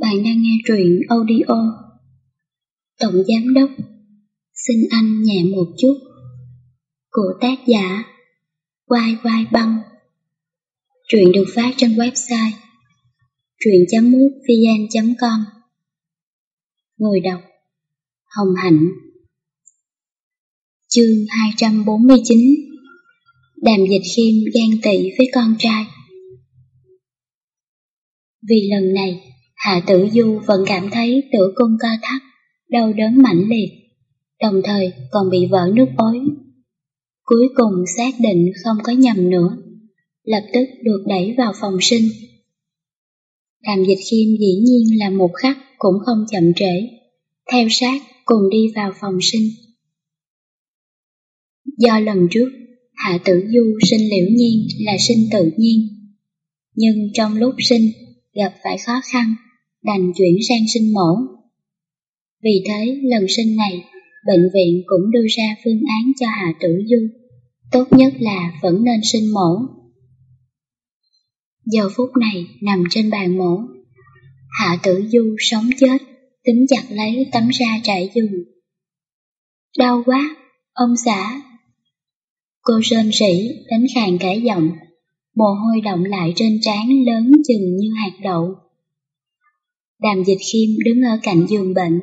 Bạn đang nghe truyện audio. Tổng Giám Đốc, Xin anh nhẹ một chút. Của tác giả, Quai Quai Băng. Truyện được phát trên website truyện.mútvn.com Người đọc, Hồng Hạnh. Chương 249 Đàm Dịch Khiêm ghen tị với con trai. Vì lần này Hạ Tử Du vẫn cảm thấy tử cung co thắt, đau đớn mãnh liệt, đồng thời còn bị vỡ nước ối. Cuối cùng xác định không có nhầm nữa, lập tức được đẩy vào phòng sinh. Đàm dịch khiêm dĩ nhiên là một khắc cũng không chậm trễ, theo sát cùng đi vào phòng sinh. Do lần trước, Hạ Tử Du sinh liễu nhiên là sinh tự nhiên, nhưng trong lúc sinh gặp phải khó khăn đành chuyển sang sinh mổ. Vì thế, lần sinh này, bệnh viện cũng đưa ra phương án cho Hạ Tử Du, tốt nhất là vẫn nên sinh mổ. Giờ phút này nằm trên bàn mổ, Hạ Tử Du sống chết, tính chặt lấy tấm ra trải giường. Đau quá, ông xã. Cô rên rỉ, đánh khàn cả giọng, mồ hôi động lại trên trán lớn chừng như hạt đậu. Đàm dịch khiêm đứng ở cạnh giường bệnh,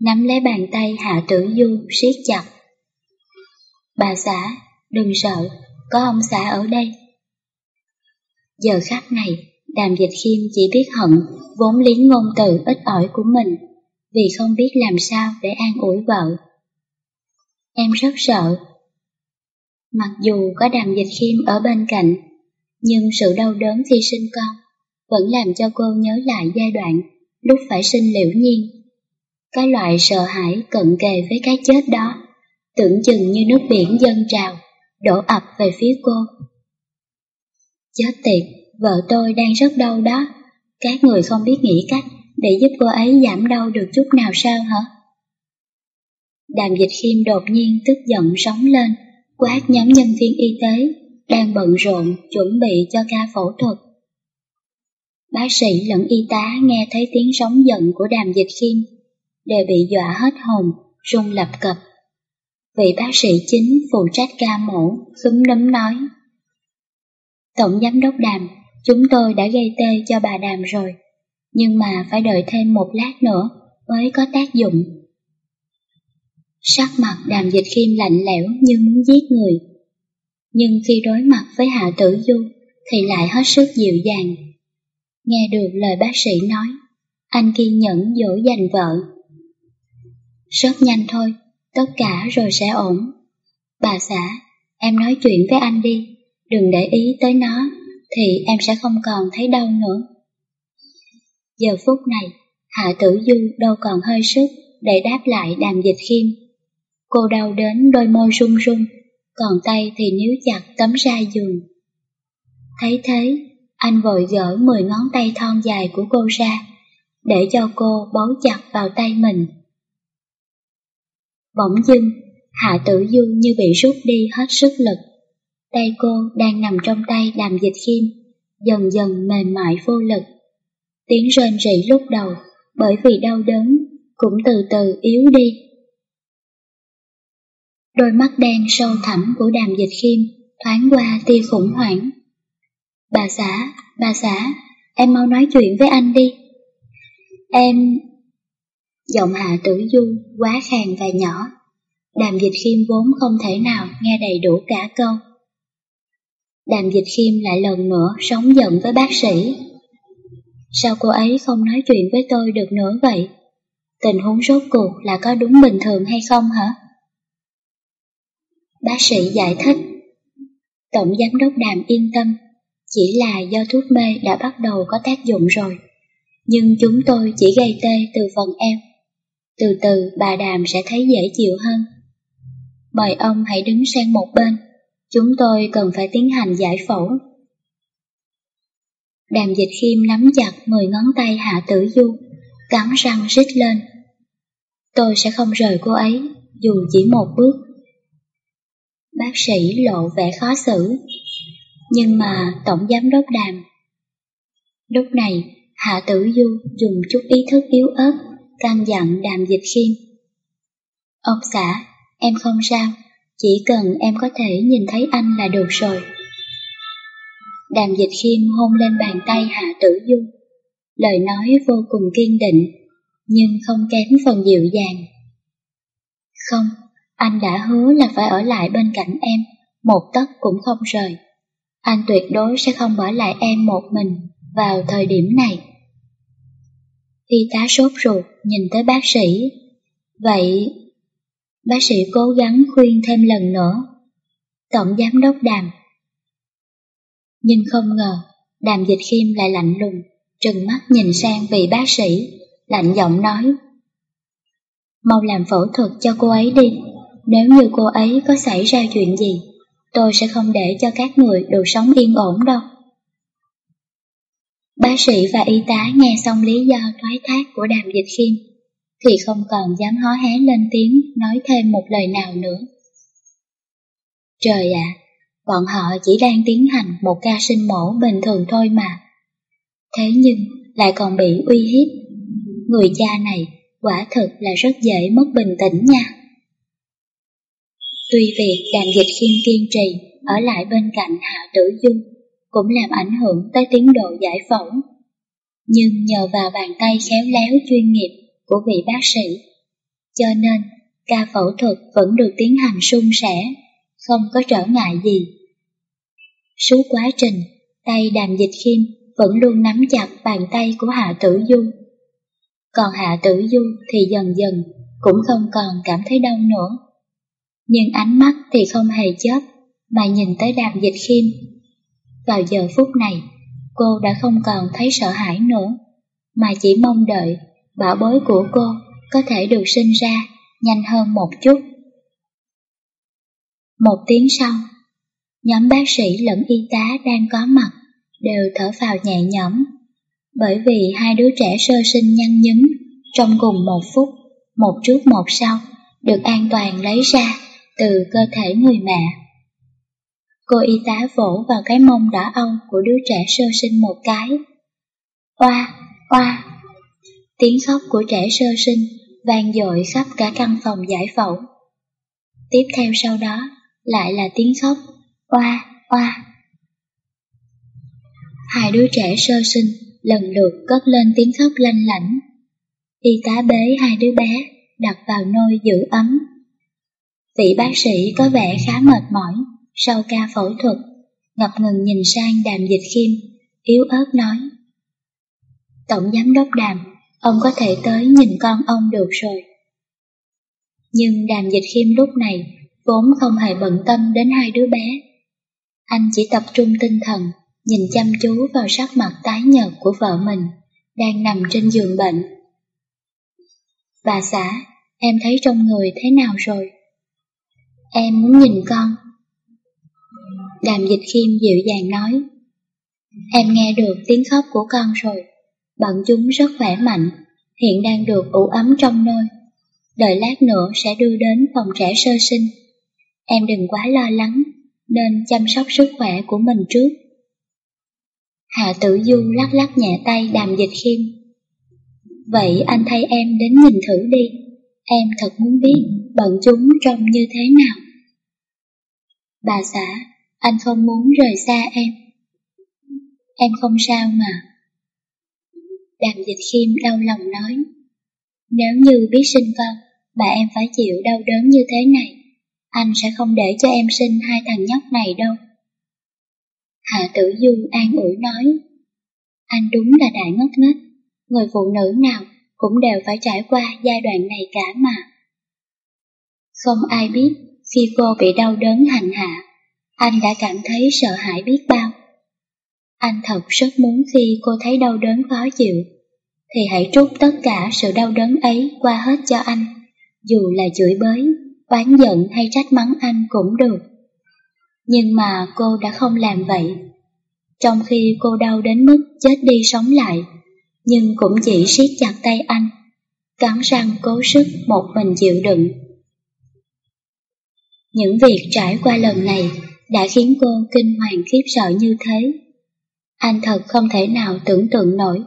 nắm lấy bàn tay Hạ Tử Du siết chặt. Bà xã, đừng sợ, có ông xã ở đây. Giờ khắc này, đàm dịch khiêm chỉ biết hận vốn liếng ngôn từ ít ỏi của mình, vì không biết làm sao để an ủi vợ. Em rất sợ. Mặc dù có đàm dịch khiêm ở bên cạnh, nhưng sự đau đớn khi sinh con vẫn làm cho cô nhớ lại giai đoạn lúc phải sinh liễu nhiên. Cái loại sợ hãi cận kề với cái chết đó, tưởng chừng như nước biển dâng trào, đổ ập về phía cô. Chết tiệt, vợ tôi đang rất đau đó, các người không biết nghĩ cách để giúp cô ấy giảm đau được chút nào sao hả? Đàm dịch khiêm đột nhiên tức giận sóng lên, quát nhóm nhân viên y tế đang bận rộn chuẩn bị cho ca phẫu thuật. Bác sĩ lẫn y tá nghe thấy tiếng sóng giận của đàm dịch khiêm, đều bị dọa hết hồn, run lập cập. Vị bác sĩ chính phụ trách ca mổ, khúm nấm nói. Tổng giám đốc đàm, chúng tôi đã gây tê cho bà đàm rồi, nhưng mà phải đợi thêm một lát nữa mới có tác dụng. Sắc mặt đàm dịch khiêm lạnh lẽo như muốn giết người. Nhưng khi đối mặt với Hạ Tử Du thì lại hết sức dịu dàng Nghe được lời bác sĩ nói, anh kiên nhẫn dỗ dành vợ. Rất nhanh thôi, tất cả rồi sẽ ổn. Bà xã, em nói chuyện với anh đi, đừng để ý tới nó, thì em sẽ không còn thấy đau nữa. Giờ phút này, Hạ Tử Du đâu còn hơi sức để đáp lại đàm dịch khiêm. Cô đau đến đôi môi run run, còn tay thì níu chặt tấm ra giường. Thấy thế, anh vội gỡ 10 ngón tay thon dài của cô ra, để cho cô bấu chặt vào tay mình. Bỗng dưng, Hạ Tử Du như bị rút đi hết sức lực. Tay cô đang nằm trong tay đàm dịch khiêm, dần dần mềm mại vô lực. Tiếng rên rỉ lúc đầu, bởi vì đau đớn, cũng từ từ yếu đi. Đôi mắt đen sâu thẳm của đàm dịch khiêm thoáng qua tia khủng hoảng. Bà xã, bà xã, em mau nói chuyện với anh đi. Em... Giọng Hạ Tử Du quá khàn và nhỏ. Đàm dịch khiêm vốn không thể nào nghe đầy đủ cả câu. Đàm dịch khiêm lại lần nữa sống giận với bác sĩ. Sao cô ấy không nói chuyện với tôi được nữa vậy? Tình huống rốt cuộc là có đúng bình thường hay không hả? Bác sĩ giải thích. Tổng giám đốc đàm yên tâm, chỉ là do thuốc mê đã bắt đầu có tác dụng rồi. Nhưng chúng tôi chỉ gây tê từ phần eo. Từ từ bà Đàm sẽ thấy dễ chịu hơn. Mời ông hãy đứng sang một bên. Chúng tôi cần phải tiến hành giải phẫu. Đàm dịch khiêm nắm chặt 10 ngón tay Hạ Tử Du, cắn răng rít lên. Tôi sẽ không rời cô ấy, dù chỉ một bước. Bác sĩ lộ vẻ khó xử, nhưng mà Tổng Giám Đốc Đàm. Lúc này, Hạ Tử Du dùng chút ý thức yếu ớt, căn dặn đàm dịch khiêm. Ông xã, em không sao, chỉ cần em có thể nhìn thấy anh là được rồi. Đàm dịch khiêm hôn lên bàn tay Hạ Tử Du, lời nói vô cùng kiên định, nhưng không kém phần dịu dàng. Không, anh đã hứa là phải ở lại bên cạnh em, một tấc cũng không rời. Anh tuyệt đối sẽ không bỏ lại em một mình vào thời điểm này. Y tá sốt ruột nhìn tới bác sĩ. Vậy, bác sĩ cố gắng khuyên thêm lần nữa. Tổng giám đốc đàm. Nhưng không ngờ, đàm dịch khiêm lại lạnh lùng, trừng mắt nhìn sang vị bác sĩ, lạnh giọng nói. Mau làm phẫu thuật cho cô ấy đi, nếu như cô ấy có xảy ra chuyện gì, tôi sẽ không để cho các người được sống yên ổn đâu. Bác sĩ và y tá nghe xong lý do thoái thác của đàm dịch khiêm, thì không còn dám hó hé lên tiếng nói thêm một lời nào nữa. Trời ạ, bọn họ chỉ đang tiến hành một ca sinh mổ bình thường thôi mà. Thế nhưng lại còn bị uy hiếp. Người cha này quả thực là rất dễ mất bình tĩnh nha. Tuy việc đàm dịch khiêm kiên trì ở lại bên cạnh Hạ Tử Dung cũng làm ảnh hưởng tới tiến độ giải phẫu. Nhưng nhờ vào bàn tay khéo léo chuyên nghiệp của vị bác sĩ, cho nên ca phẫu thuật vẫn được tiến hành suôn sẻ, không có trở ngại gì. Suốt quá trình, tay đàm dịch khiêm vẫn luôn nắm chặt bàn tay của Hạ Tử Du. Còn Hạ Tử Du thì dần dần cũng không còn cảm thấy đau nữa. Nhưng ánh mắt thì không hề chớp mà nhìn tới đàm dịch khiêm vào giờ phút này, cô đã không còn thấy sợ hãi nữa, mà chỉ mong đợi bảo bối của cô có thể được sinh ra nhanh hơn một chút. Một tiếng sau, nhóm bác sĩ lẫn y tá đang có mặt đều thở phào nhẹ nhõm, bởi vì hai đứa trẻ sơ sinh nhăn nhúm trong cùng một phút, một trước một sau, được an toàn lấy ra từ cơ thể người mẹ. Cô y tá vỗ vào cái mông đỏ ông của đứa trẻ sơ sinh một cái. Oa, oa. Tiếng khóc của trẻ sơ sinh vang dội khắp cả căn phòng giải phẫu. Tiếp theo sau đó lại là tiếng khóc oa, oa. Hai đứa trẻ sơ sinh lần lượt cất lên tiếng khóc lanh lảnh. Y tá bế hai đứa bé đặt vào nôi giữ ấm. Vị bác sĩ có vẻ khá mệt mỏi sau ca phẫu thuật, ngập ngừng nhìn sang đàm dịch khiêm, yếu ớt nói. Tổng giám đốc đàm, ông có thể tới nhìn con ông được rồi. Nhưng đàm dịch khiêm lúc này vốn không hề bận tâm đến hai đứa bé. Anh chỉ tập trung tinh thần, nhìn chăm chú vào sắc mặt tái nhợt của vợ mình, đang nằm trên giường bệnh. Bà xã, em thấy trong người thế nào rồi? Em muốn nhìn con, Đàm dịch khiêm dịu dàng nói. Em nghe được tiếng khóc của con rồi. Bọn chúng rất khỏe mạnh Hiện đang được ủ ấm trong nôi Đợi lát nữa sẽ đưa đến phòng trẻ sơ sinh. Em đừng quá lo lắng Nên chăm sóc sức khỏe của mình trước. Hạ tử du lắc lắc nhẹ tay đàm dịch khiêm. Vậy anh thay em đến nhìn thử đi. Em thật muốn biết bọn chúng trông như thế nào Bà xã anh không muốn rời xa em. Em không sao mà. Đàm dịch khiêm đau lòng nói. Nếu như biết sinh con, bà em phải chịu đau đớn như thế này, anh sẽ không để cho em sinh hai thằng nhóc này đâu. Hạ tử du an ủi nói. Anh đúng là đại ngốc nghếch, người phụ nữ nào cũng đều phải trải qua giai đoạn này cả mà. Không ai biết khi cô bị đau đớn hành hạ anh đã cảm thấy sợ hãi biết bao. Anh thật rất muốn khi cô thấy đau đớn khó chịu, thì hãy trút tất cả sự đau đớn ấy qua hết cho anh, dù là chửi bới, oán giận hay trách mắng anh cũng được. Nhưng mà cô đã không làm vậy. Trong khi cô đau đến mức chết đi sống lại, nhưng cũng chỉ siết chặt tay anh, cắn răng cố sức một mình chịu đựng. Những việc trải qua lần này đã khiến cô kinh hoàng khiếp sợ như thế. Anh thật không thể nào tưởng tượng nổi,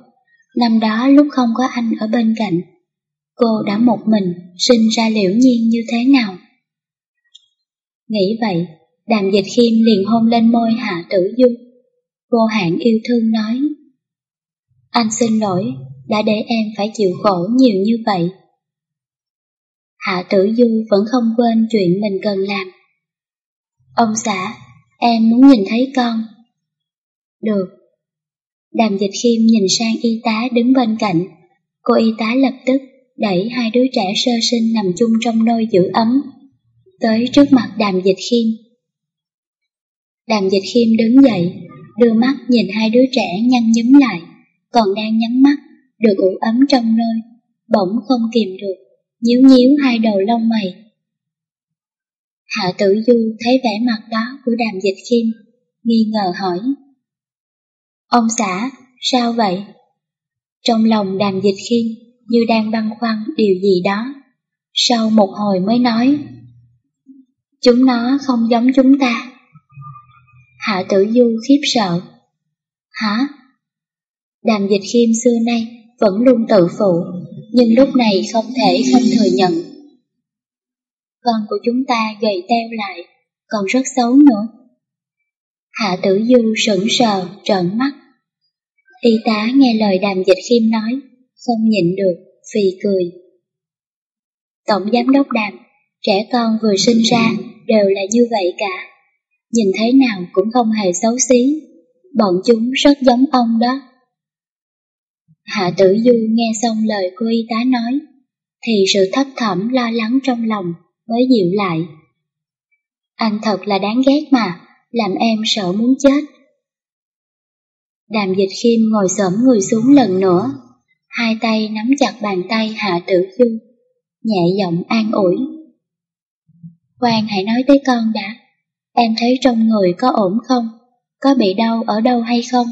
Năm đó lúc không có anh ở bên cạnh, cô đã một mình sinh ra liễu nhiên như thế nào? Nghĩ vậy, đàm dịch khiêm liền hôn lên môi Hạ Tử Du. Vô hạn yêu thương nói, anh xin lỗi, đã để em phải chịu khổ nhiều như vậy. Hạ Tử Du vẫn không quên chuyện mình cần làm. Ông xã, em muốn nhìn thấy con. Được. Đàm dịch khiêm nhìn sang y tá đứng bên cạnh. Cô y tá lập tức đẩy hai đứa trẻ sơ sinh nằm chung trong nôi giữ ấm, tới trước mặt đàm dịch khiêm. Đàm dịch khiêm đứng dậy, đưa mắt nhìn hai đứa trẻ nhăn nhúm lại, còn đang nhắm mắt, được ủ ấm trong nôi, bỗng không kìm được, nhíu nhíu hai đầu lông mày. Hạ tử du thấy vẻ mặt đó của đàm dịch khiêm, nghi ngờ hỏi. Ông xã, sao vậy? Trong lòng đàm dịch khiêm như đang băn khoăn điều gì đó. Sau một hồi mới nói, Chúng nó không giống chúng ta. Hạ tử du khiếp sợ. Hả? Đàm dịch khiêm xưa nay vẫn luôn tự phụ, nhưng lúc này không thể không thừa nhận. Con của chúng ta gầy teo lại, còn rất xấu nữa. Hạ tử du sững sờ, trợn mắt. Y tá nghe lời đàm dịch khiêm nói, không nhịn được, phì cười. Tổng giám đốc đàm, trẻ con vừa sinh ra đều là như vậy cả. Nhìn thấy nào cũng không hề xấu xí, bọn chúng rất giống ông đó. Hạ tử du nghe xong lời cô y tá nói, thì sự thấp thỏm lo lắng trong lòng mới dịu lại. Anh thật là đáng ghét mà, làm em sợ muốn chết. Đàm dịch khiêm ngồi xổm người xuống lần nữa, hai tay nắm chặt bàn tay Hạ Tử Du, nhẹ giọng an ủi. Quang hãy nói tới con đã, em thấy trong người có ổn không? Có bị đau ở đâu hay không?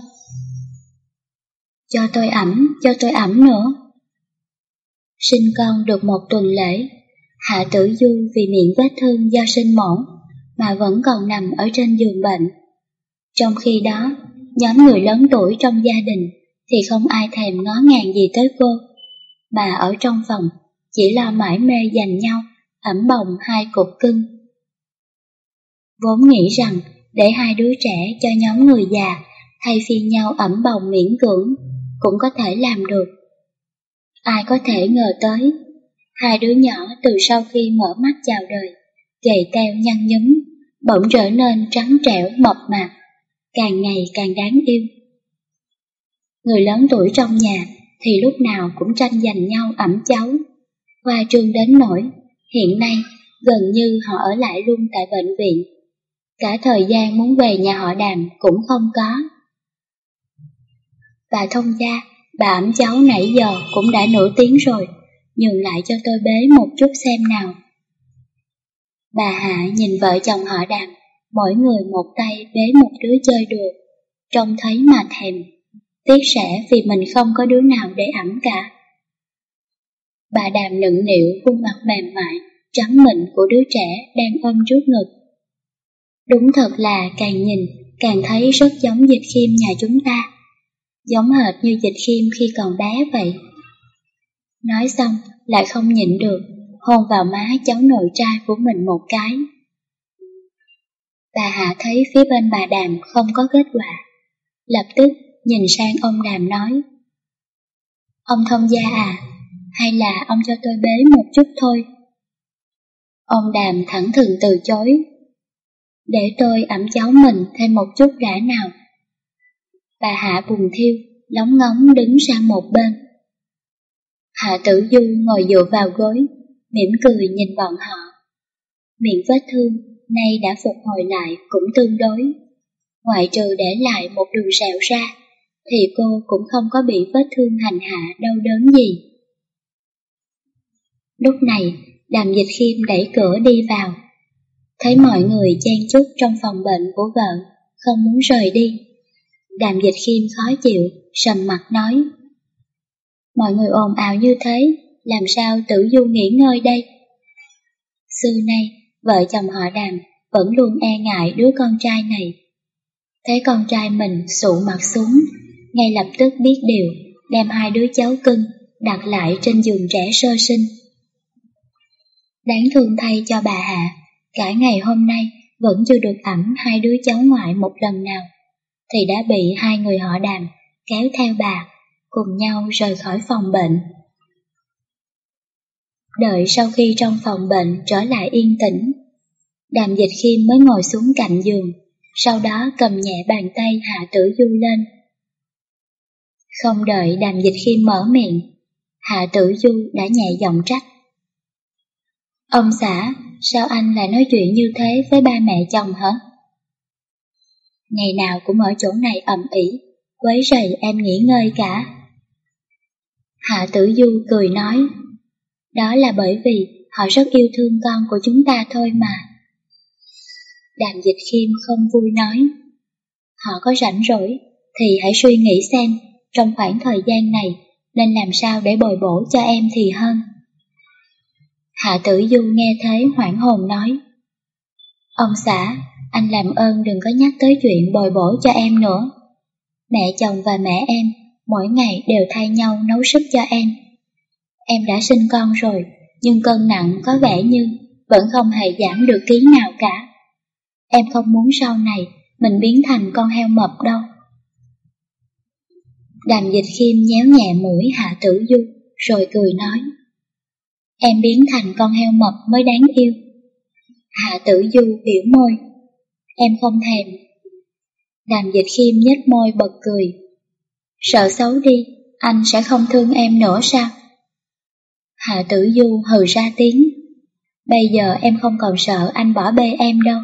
Cho tôi ẩm, cho tôi ẩm nữa. Sinh con được một tuần lễ, Hạ Tử Du vì miệng vết thương do sinh mổ mà vẫn còn nằm ở trên giường bệnh. Trong khi đó, nhóm người lớn tuổi trong gia đình thì không ai thèm ngó ngàng gì tới cô, mà ở trong phòng chỉ lo mãi mê dành nhau, ẩm bồng hai cục cưng. Vốn nghĩ rằng để hai đứa trẻ cho nhóm người già thay phiên nhau ẩm bồng miễn cưỡng cũng có thể làm được. Ai có thể ngờ tới, hai đứa nhỏ từ sau khi mở mắt chào đời, gầy teo nhăn nhúm, bỗng trở nên trắng trẻo mập mạp, càng ngày càng đáng yêu. Người lớn tuổi trong nhà thì lúc nào cũng tranh giành nhau ẩm cháu. Hoa trương đến nỗi, hiện nay gần như họ ở lại luôn tại bệnh viện. Cả thời gian muốn về nhà họ đàm cũng không có. Bà thông gia, bà ẩm cháu nãy giờ cũng đã nửa tiếng rồi, nhường lại cho tôi bế một chút xem nào. Bà Hạ nhìn vợ chồng họ đàm, mỗi người một tay bế một đứa chơi đùa, trông thấy mà thèm. Tiếc sẽ vì mình không có đứa nào để ẩm cả. Bà đàm nựng nịu khuôn mặt mềm mại, trắng mịn của đứa trẻ đang ôm trước ngực. Đúng thật là càng nhìn, càng thấy rất giống dịch khiêm nhà chúng ta. Giống hệt như dịch khiêm khi còn bé vậy. Nói xong, lại không nhịn được, hôn vào má cháu nội trai của mình một cái. Bà Hạ thấy phía bên bà Đàm không có kết quả, lập tức nhìn sang ông Đàm nói. Ông thông gia à, hay là ông cho tôi bế một chút thôi? Ông Đàm thẳng thừng từ chối. Để tôi ẩm cháu mình thêm một chút đã nào. Bà Hạ buồn thiêu, lóng ngóng đứng sang một bên. Hạ tử du ngồi dựa vào gối, mỉm cười nhìn bọn họ. Miệng vết thương nay đã phục hồi lại cũng tương đối. Ngoại trừ để lại một đường sẹo ra, thì cô cũng không có bị vết thương hành hạ đau đớn gì. Lúc này, đàm dịch khiêm đẩy cửa đi vào. Thấy mọi người chen chúc trong phòng bệnh của vợ, không muốn rời đi. Đàm dịch khiêm khó chịu, sầm mặt nói. Mọi người ồn ào như thế, làm sao tử du nghỉ ngơi đây? Xưa nay, vợ chồng họ đàm vẫn luôn e ngại đứa con trai này. Thấy con trai mình sụ mặt xuống, ngay lập tức biết điều, đem hai đứa cháu cưng đặt lại trên giường trẻ sơ sinh. Đáng thương thay cho bà Hạ, cả ngày hôm nay vẫn chưa được ẩm hai đứa cháu ngoại một lần nào, thì đã bị hai người họ đàm kéo theo bà, cùng nhau rời khỏi phòng bệnh. Đợi sau khi trong phòng bệnh trở lại yên tĩnh, đàm dịch khiêm mới ngồi xuống cạnh giường, sau đó cầm nhẹ bàn tay Hạ Tử Du lên. Không đợi đàm dịch khiêm mở miệng, Hạ Tử Du đã nhẹ giọng trách. Ông xã, sao anh lại nói chuyện như thế với ba mẹ chồng hả? Ngày nào cũng ở chỗ này ẩm ỉ, quấy rầy em nghỉ ngơi cả. Hạ Tử Du cười nói, đó là bởi vì họ rất yêu thương con của chúng ta thôi mà. Đàm dịch khiêm không vui nói, họ có rảnh rỗi thì hãy suy nghĩ xem trong khoảng thời gian này nên làm sao để bồi bổ cho em thì hơn. Hạ tử du nghe thế hoảng hồn nói, Ông xã, anh làm ơn đừng có nhắc tới chuyện bồi bổ cho em nữa. Mẹ chồng và mẹ em mỗi ngày đều thay nhau nấu súp cho em. Em đã sinh con rồi, nhưng cân nặng có vẻ như vẫn không hề giảm được ký nào cả. Em không muốn sau này mình biến thành con heo mập đâu. Đàm dịch khiêm nhéo nhẹ mũi hạ tử du, rồi cười nói. Em biến thành con heo mập mới đáng yêu. Hạ tử du biểu môi. Em không thèm. Đàm dịch khiêm nhếch môi bật cười. Sợ xấu đi, anh sẽ không thương em nữa sao? Hạ tử du hừ ra tiếng. Bây giờ em không còn sợ anh bỏ bê em đâu.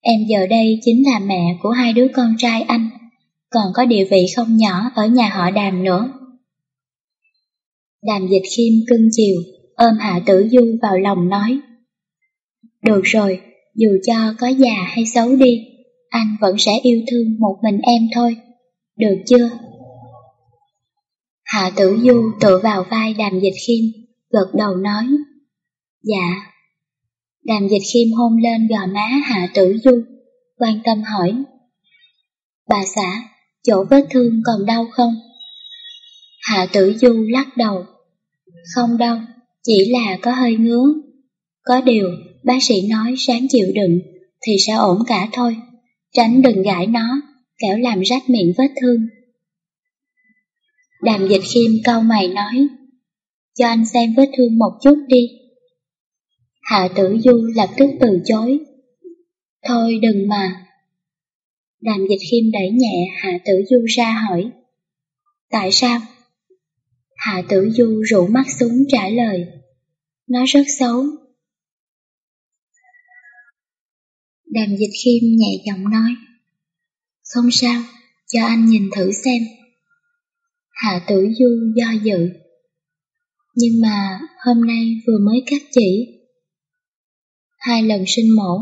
Em giờ đây chính là mẹ của hai đứa con trai anh, còn có địa vị không nhỏ ở nhà họ đàm nữa. Đàm dịch khiêm cưng chiều, ôm Hạ Tử Du vào lòng nói. Được rồi, dù cho có già hay xấu đi, anh vẫn sẽ yêu thương một mình em thôi, được chưa? Hạ Tử Du tựa vào vai đàm dịch khiêm, gật đầu nói. Dạ. Đàm dịch khiêm hôn lên gò má Hạ Tử Du, quan tâm hỏi. Bà xã, chỗ vết thương còn đau không? Hạ Tử Du lắc đầu. Không đâu, chỉ là có hơi ngứa. Có điều, bác sĩ nói sáng chịu đựng thì sẽ ổn cả thôi. Tránh đừng gãi nó, kẻo làm rách miệng vết thương. Đàm dịch khiêm câu mày nói, cho anh xem vết thương một chút đi. Hạ tử du lập tức từ chối. Thôi đừng mà. Đàm dịch khiêm đẩy nhẹ Hạ tử du ra hỏi. Tại sao? Hạ tử du rủ mắt xuống trả lời. Nó rất xấu. Đàm dịch khiêm nhẹ giọng nói. Không sao, cho anh nhìn thử xem. Hạ tử du do dự. Nhưng mà hôm nay vừa mới cắt chỉ. Hai lần sinh mổ,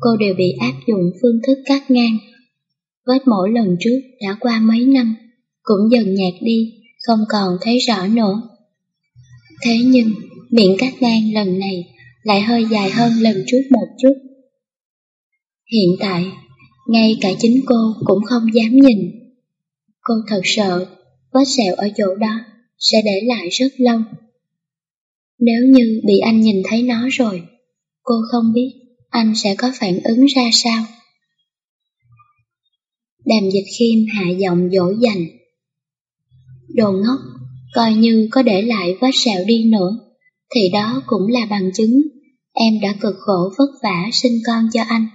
cô đều bị áp dụng phương thức cắt ngang. Vết mổ lần trước đã qua mấy năm, cũng dần nhạt đi, không còn thấy rõ nữa. Thế nhưng, miệng cắt ngang lần này lại hơi dài hơn lần trước một chút. Hiện tại, ngay cả chính cô cũng không dám nhìn. Cô thật sợ vết sẹo ở chỗ đó sẽ để lại rất lâu. Nếu như bị anh nhìn thấy nó rồi, cô không biết anh sẽ có phản ứng ra sao. Đàm dịch khiêm hạ giọng dỗ dành. Đồ ngốc, coi như có để lại vết sẹo đi nữa, thì đó cũng là bằng chứng em đã cực khổ vất vả sinh con cho anh.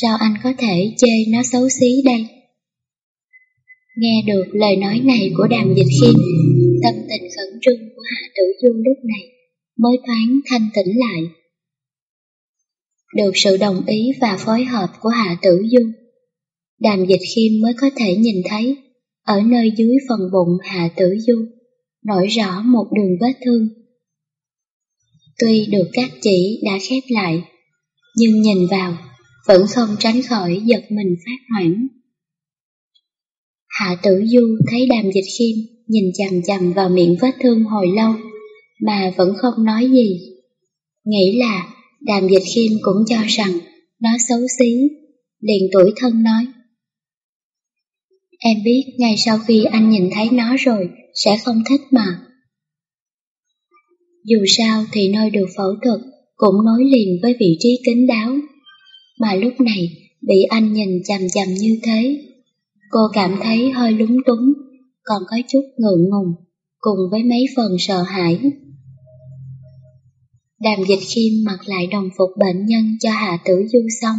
Sao anh có thể chê nó xấu xí đây? Nghe được lời nói này của đàm dịch khiêm, tâm tình khẩn trương của Hạ Tử Du lúc này mới thoáng thanh tĩnh lại. Được sự đồng ý và phối hợp của Hạ Tử Du, Đàm Dịch Khiêm mới có thể nhìn thấy ở nơi dưới phần bụng Hạ Tử Du nổi rõ một đường vết thương. Tuy được các chỉ đã khép lại, nhưng nhìn vào vẫn không tránh khỏi giật mình phát hoảng. Hạ Tử Du thấy Đàm Dịch Khiêm nhìn chằm chằm vào miệng vết thương hồi lâu, mà vẫn không nói gì. Nghĩ là đàm dịch khiêm cũng cho rằng nó xấu xí, liền tuổi thân nói. Em biết ngay sau khi anh nhìn thấy nó rồi sẽ không thích mà. Dù sao thì nơi được phẫu thuật cũng nối liền với vị trí kín đáo, mà lúc này bị anh nhìn chằm chằm như thế. Cô cảm thấy hơi lúng túng, còn có chút ngượng ngùng, cùng với mấy phần sợ hãi. Đàm dịch khiêm mặc lại đồng phục bệnh nhân cho Hạ Tử Du xong,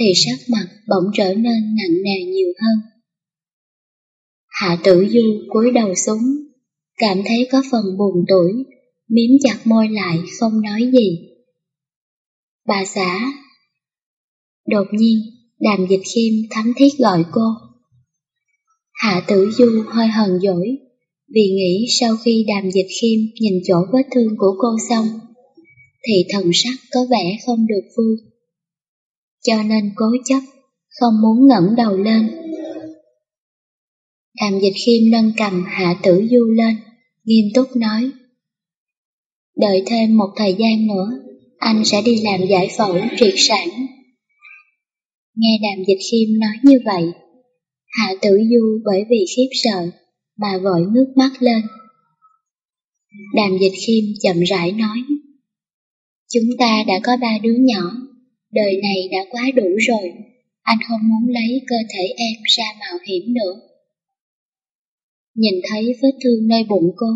thì sắc mặt bỗng trở nên nặng nề nhiều hơn. Hạ Tử Du cúi đầu xuống, cảm thấy có phần buồn tuổi, miếm chặt môi lại không nói gì. Bà xã Đột nhiên, đàm dịch khiêm thấm thiết gọi cô. Hạ tử du hơi hờn dỗi, vì nghĩ sau khi đàm dịch khiêm nhìn chỗ vết thương của cô xong, thì thần sắc có vẻ không được vui. Cho nên cố chấp, không muốn ngẩng đầu lên. Đàm dịch khiêm nâng cầm hạ tử du lên, nghiêm túc nói. Đợi thêm một thời gian nữa, anh sẽ đi làm giải phẫu triệt sản. Nghe đàm dịch khiêm nói như vậy, Hạ tử du bởi vì khiếp sợ mà vội nước mắt lên. Đàm dịch khiêm chậm rãi nói, Chúng ta đã có ba đứa nhỏ, đời này đã quá đủ rồi, anh không muốn lấy cơ thể em ra mạo hiểm nữa. Nhìn thấy vết thương nơi bụng cô,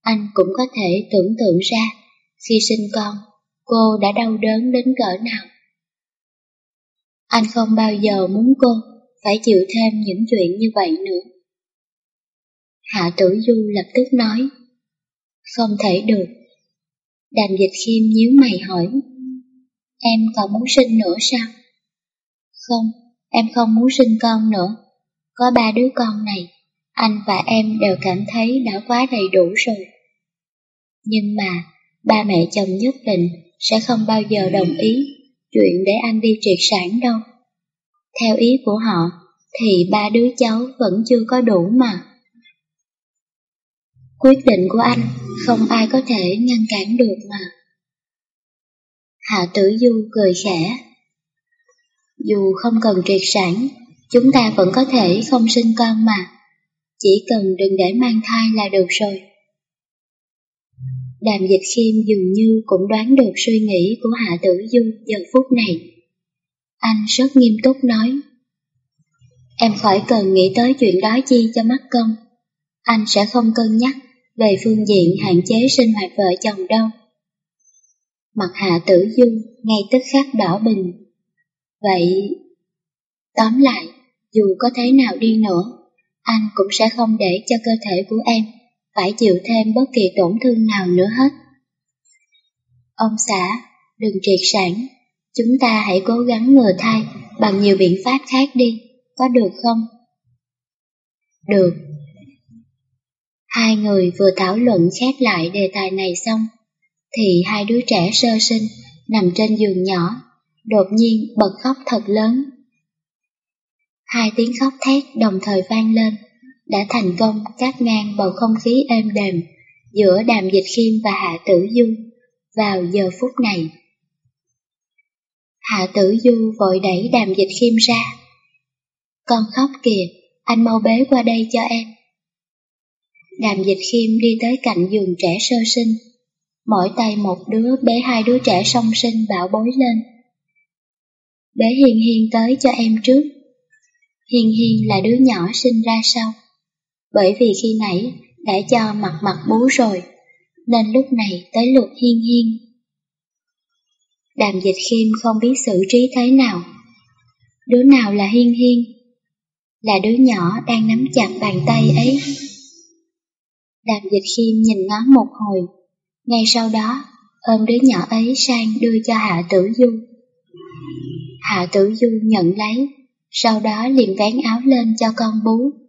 anh cũng có thể tưởng tượng ra khi sinh con, cô đã đau đớn đến cỡ nào. Anh không bao giờ muốn cô phải chịu thêm những chuyện như vậy nữa. Hạ tử du lập tức nói, không thể được. Đàm dịch khiêm nhíu mày hỏi, em còn muốn sinh nữa sao? Không, em không muốn sinh con nữa. Có ba đứa con này, anh và em đều cảm thấy đã quá đầy đủ rồi. Nhưng mà, ba mẹ chồng nhất định sẽ không bao giờ đồng ý chuyện để anh đi triệt sản đâu. Theo ý của họ, thì ba đứa cháu vẫn chưa có đủ mà. Quyết định của anh không ai có thể ngăn cản được mà. Hạ tử du cười khẽ. Dù không cần triệt sản, chúng ta vẫn có thể không sinh con mà. Chỉ cần đừng để mang thai là được rồi. Đàm dịch khiêm dường như cũng đoán được suy nghĩ của Hạ Tử Du giờ phút này. Anh rất nghiêm túc nói. Em khỏi cần nghĩ tới chuyện đó chi cho mất công. Anh sẽ không cân nhắc về phương diện hạn chế sinh hoạt vợ chồng đâu. Mặt Hạ Tử Du ngay tức khắc đỏ bừng. Vậy, tóm lại, dù có thế nào đi nữa, anh cũng sẽ không để cho cơ thể của em phải chịu thêm bất kỳ tổn thương nào nữa hết. Ông xã, đừng triệt sản, chúng ta hãy cố gắng ngừa thai bằng nhiều biện pháp khác đi, có được không? Được. Hai người vừa thảo luận khép lại đề tài này xong, thì hai đứa trẻ sơ sinh nằm trên giường nhỏ, đột nhiên bật khóc thật lớn. Hai tiếng khóc thét đồng thời vang lên, đã thành công cắt ngang bầu không khí êm đềm giữa đàm dịch khiêm và hạ tử du vào giờ phút này. Hạ tử du vội đẩy đàm dịch khiêm ra. Con khóc kìa, anh mau bế qua đây cho em. Đàm dịch khiêm đi tới cạnh giường trẻ sơ sinh, mỗi tay một đứa bế hai đứa trẻ song sinh bảo bối lên. Bế Hiền Hiền tới cho em trước. Hiền Hiền là đứa nhỏ sinh ra sau bởi vì khi nãy đã cho mặt mặt bú rồi, nên lúc này tới lượt hiên hiên. Đàm dịch khiêm không biết xử trí thế nào. Đứa nào là hiên hiên? Là đứa nhỏ đang nắm chặt bàn tay ấy. Đàm dịch khiêm nhìn ngó một hồi, ngay sau đó ôm đứa nhỏ ấy sang đưa cho Hạ Tử Du. Hạ Tử Du nhận lấy, sau đó liền vén áo lên cho con bú.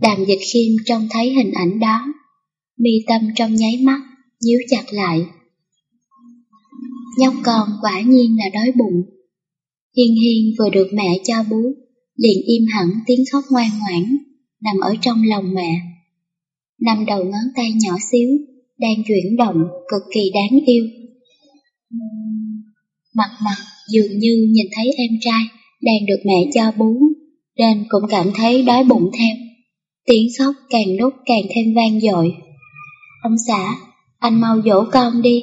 Đàm dịch khiêm trông thấy hình ảnh đó, mi tâm trong nháy mắt, nhíu chặt lại. Nhóc con quả nhiên là đói bụng. Hiên hiên vừa được mẹ cho bú, liền im hẳn tiếng khóc ngoan ngoãn, nằm ở trong lòng mẹ. Năm đầu ngón tay nhỏ xíu, đang chuyển động cực kỳ đáng yêu. Mặt mặt dường như nhìn thấy em trai đang được mẹ cho bú, nên cũng cảm thấy đói bụng theo. Tiếng khóc càng lúc càng thêm vang dội. Ông xã, anh mau dỗ con đi.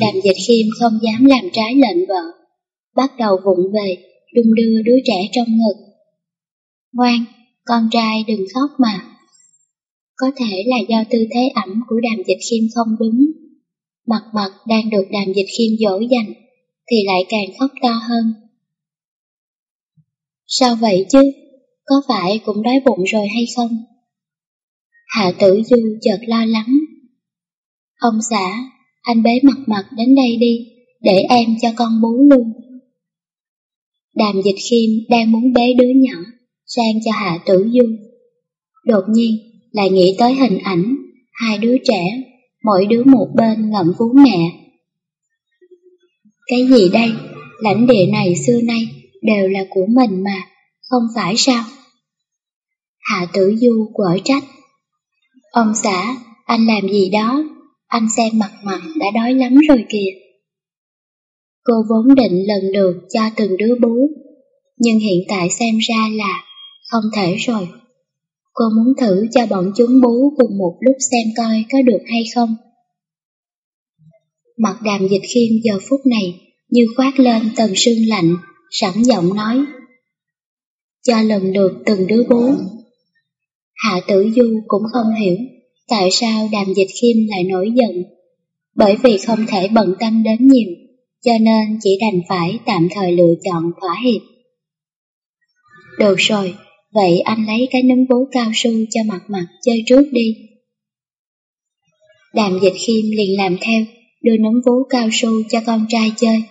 Đàm dịch khiêm không dám làm trái lệnh vợ, bắt đầu vụng về, đung đưa đứa trẻ trong ngực. Ngoan, con trai đừng khóc mà. Có thể là do tư thế ẩm của đàm dịch khiêm không đúng. Mặt mặt đang được đàm dịch khiêm dỗ dành, thì lại càng khóc to hơn. Sao vậy chứ? Có phải cũng đói bụng rồi hay không? Hạ tử du chợt lo lắng. Ông xã, anh bế mặt mặt đến đây đi, để em cho con bú luôn. Đàm dịch khiêm đang muốn bế đứa nhỏ sang cho Hạ tử du. Đột nhiên lại nghĩ tới hình ảnh hai đứa trẻ, mỗi đứa một bên ngậm vú mẹ. Cái gì đây? Lãnh địa này xưa nay đều là của mình mà, không phải sao? Hạ tử du quở trách. Ông xã, anh làm gì đó? Anh xem mặt mặt đã đói lắm rồi kìa. Cô vốn định lần lượt cho từng đứa bú, nhưng hiện tại xem ra là không thể rồi. Cô muốn thử cho bọn chúng bú cùng một lúc xem coi có được hay không. Mặt đàm dịch khiêm giờ phút này như khoát lên tầng sương lạnh, sẵn giọng nói. Cho lần lượt từng đứa bú. Hạ tử du cũng không hiểu tại sao đàm dịch khiêm lại nổi giận. Bởi vì không thể bận tâm đến nhiều, cho nên chỉ đành phải tạm thời lựa chọn thỏa hiệp. Được rồi, vậy anh lấy cái nấm bố cao su cho mặt mặt chơi trước đi. Đàm dịch khiêm liền làm theo, đưa nấm vú cao su cho con trai chơi.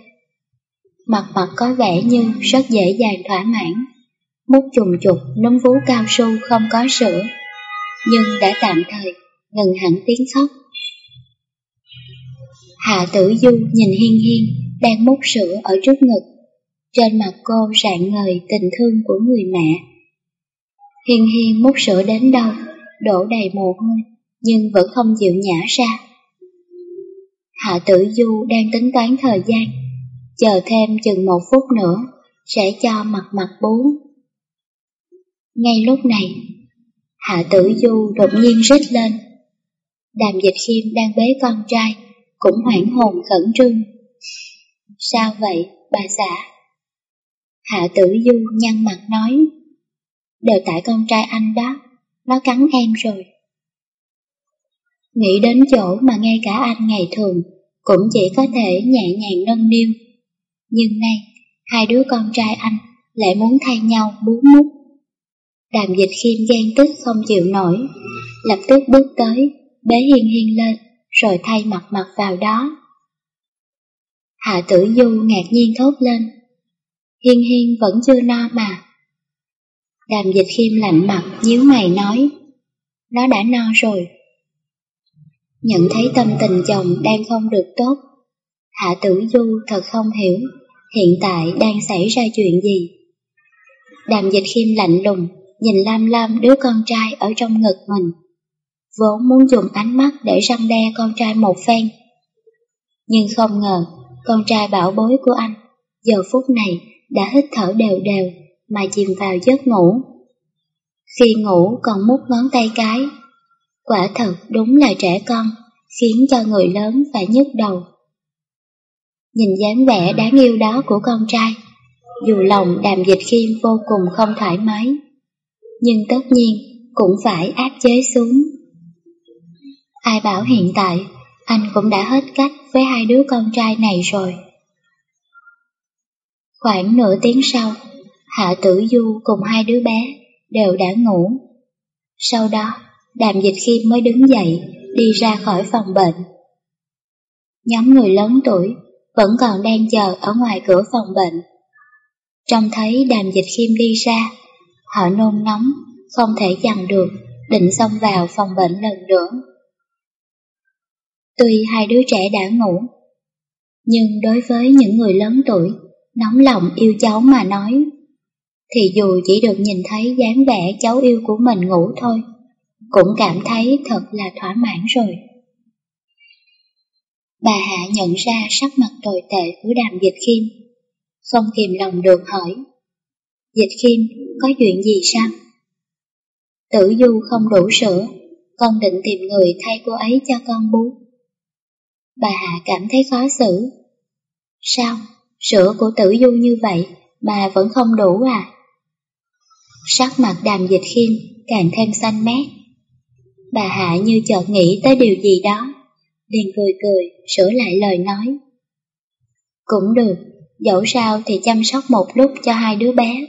Mặt mặt có vẻ như rất dễ dàng thỏa mãn, mút trùng trục nấm vú cao su không có sữa, nhưng đã tạm thời ngừng hẳn tiếng khóc. Hạ tử du nhìn hiên hiên đang mút sữa ở trước ngực, trên mặt cô rạng ngời tình thương của người mẹ. Hiên hiên mút sữa đến đâu, đổ đầy mồ hôi, nhưng vẫn không chịu nhả ra. Hạ tử du đang tính toán thời gian, chờ thêm chừng một phút nữa, sẽ cho mặt mặt bú. Ngay lúc này, Hạ tử du đột nhiên rít lên. Đàm dịch khiêm đang bế con trai, cũng hoảng hồn khẩn trương. Sao vậy, bà xã? Hạ tử du nhăn mặt nói, đều tại con trai anh đó, nó cắn em rồi. Nghĩ đến chỗ mà ngay cả anh ngày thường cũng chỉ có thể nhẹ nhàng nâng niu. Nhưng nay, hai đứa con trai anh lại muốn thay nhau bú mút. Đàm dịch khiêm ghen tức không chịu nổi, lập tức bước tới, bế hiên hiên lên, rồi thay mặt mặt vào đó. Hạ tử du ngạc nhiên thốt lên. Hiên hiên vẫn chưa no mà. Đàm dịch khiêm lạnh mặt, nhíu mày nói. Nó đã no rồi. Nhận thấy tâm tình chồng đang không được tốt. Hạ tử du thật không hiểu hiện tại đang xảy ra chuyện gì. Đàm dịch khiêm lạnh lùng, nhìn lam lam đứa con trai ở trong ngực mình. Vốn muốn dùng ánh mắt để răng đe con trai một phen. Nhưng không ngờ, con trai bảo bối của anh, giờ phút này đã hít thở đều đều mà chìm vào giấc ngủ. Khi ngủ còn mút ngón tay cái. Quả thật đúng là trẻ con, khiến cho người lớn phải nhức đầu. Nhìn dáng vẻ đáng yêu đó của con trai, dù lòng đàm dịch khiêm vô cùng không thoải mái, nhưng tất nhiên cũng phải áp chế xuống. Ai bảo hiện tại anh cũng đã hết cách với hai đứa con trai này rồi. Khoảng nửa tiếng sau, Hạ Tử Du cùng hai đứa bé đều đã ngủ. Sau đó, Đàm Dịch Khiêm mới đứng dậy, đi ra khỏi phòng bệnh. Nhóm người lớn tuổi vẫn còn đang chờ ở ngoài cửa phòng bệnh. Trông thấy Đàm Dịch Khiêm đi ra, họ nôn nóng, không thể dằn được, định xông vào phòng bệnh lần nữa. Tuy hai đứa trẻ đã ngủ, nhưng đối với những người lớn tuổi, nóng lòng yêu cháu mà nói, thì dù chỉ được nhìn thấy dáng vẻ cháu yêu của mình ngủ thôi, cũng cảm thấy thật là thỏa mãn rồi. Bà Hạ nhận ra sắc mặt tồi tệ của đàm dịch khiêm, không kìm lòng được hỏi. Dịch khiêm, có chuyện gì sao? Tử Du không đủ sữa, con định tìm người thay cô ấy cho con bú. Bà Hạ cảm thấy khó xử. Sao, sữa của Tử Du như vậy mà vẫn không đủ à? Sắc mặt đàm dịch khiêm càng thêm xanh mét. Bà Hạ như chợt nghĩ tới điều gì đó, liền cười cười, sửa lại lời nói. Cũng được, dẫu sao thì chăm sóc một lúc cho hai đứa bé,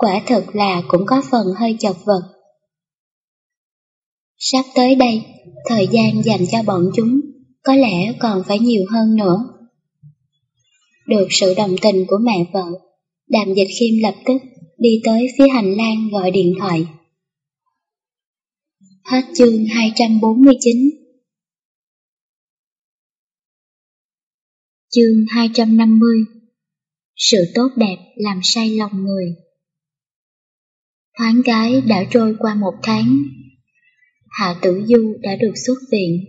quả thực là cũng có phần hơi chật vật. Sắp tới đây, thời gian dành cho bọn chúng có lẽ còn phải nhiều hơn nữa. Được sự đồng tình của mẹ vợ, Đàm Dịch Khiêm lập tức đi tới phía hành lang gọi điện thoại. Hết chương 249 Chương 250 Sự tốt đẹp làm say lòng người Thoáng cái đã trôi qua một tháng Hạ Tử Du đã được xuất viện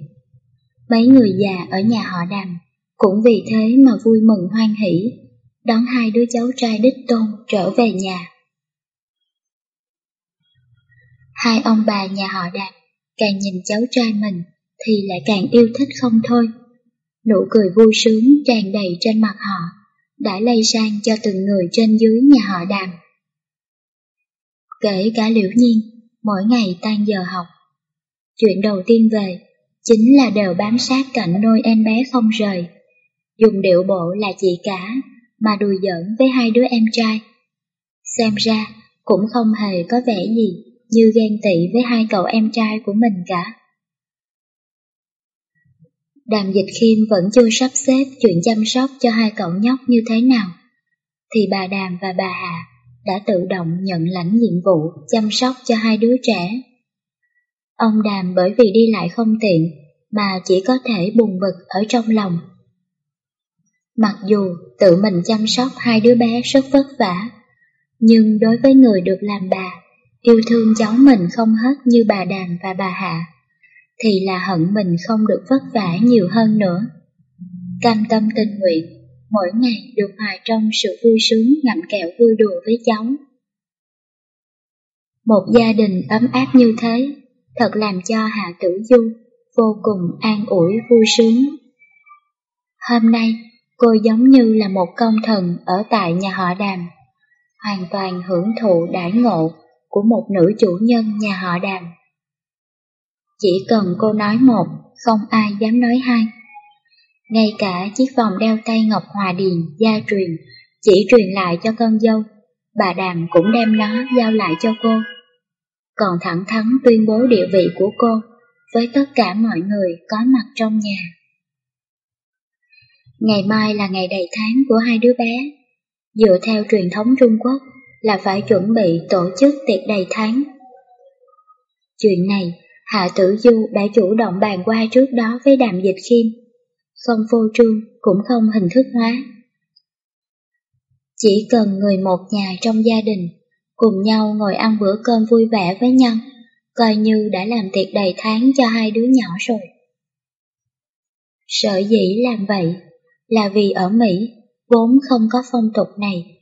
Mấy người già ở nhà họ đàm Cũng vì thế mà vui mừng hoan hỷ, Đón hai đứa cháu trai đích tôn trở về nhà Hai ông bà nhà họ đàm càng nhìn cháu trai mình thì lại càng yêu thích không thôi. Nụ cười vui sướng tràn đầy trên mặt họ đã lây sang cho từng người trên dưới nhà họ đàm. Kể cả liễu nhiên, mỗi ngày tan giờ học. Chuyện đầu tiên về chính là đều bám sát cạnh nôi em bé không rời. Dùng điệu bộ là chị cả mà đùi giỡn với hai đứa em trai. Xem ra cũng không hề có vẻ gì như ghen tị với hai cậu em trai của mình cả. Đàm Dịch Khiêm vẫn chưa sắp xếp chuyện chăm sóc cho hai cậu nhóc như thế nào, thì bà Đàm và bà Hà đã tự động nhận lãnh nhiệm vụ chăm sóc cho hai đứa trẻ. Ông Đàm bởi vì đi lại không tiện mà chỉ có thể buồn bực ở trong lòng. Mặc dù tự mình chăm sóc hai đứa bé rất vất vả, nhưng đối với người được làm bà yêu thương cháu mình không hết như bà Đàm và bà Hạ, thì là hận mình không được vất vả nhiều hơn nữa. Cam tâm tình nguyện, mỗi ngày được hòa trong sự vui sướng ngậm kẹo vui đùa với cháu. Một gia đình ấm áp như thế, thật làm cho Hạ Tử Du vô cùng an ủi vui sướng. Hôm nay, cô giống như là một công thần ở tại nhà họ đàm, hoàn toàn hưởng thụ đãi ngộ của một nữ chủ nhân nhà họ đàm. Chỉ cần cô nói một, không ai dám nói hai. Ngay cả chiếc vòng đeo tay Ngọc Hòa Điền gia truyền chỉ truyền lại cho con dâu, bà Đàm cũng đem nó giao lại cho cô. Còn thẳng thắn tuyên bố địa vị của cô với tất cả mọi người có mặt trong nhà. Ngày mai là ngày đầy tháng của hai đứa bé. Dựa theo truyền thống Trung Quốc, là phải chuẩn bị tổ chức tiệc đầy tháng. Chuyện này, Hạ Tử Du đã chủ động bàn qua trước đó với Đàm Dịch Khiêm, không vô trương cũng không hình thức hóa. Chỉ cần người một nhà trong gia đình cùng nhau ngồi ăn bữa cơm vui vẻ với nhau, coi như đã làm tiệc đầy tháng cho hai đứa nhỏ rồi. Sở dĩ làm vậy là vì ở Mỹ vốn không có phong tục này.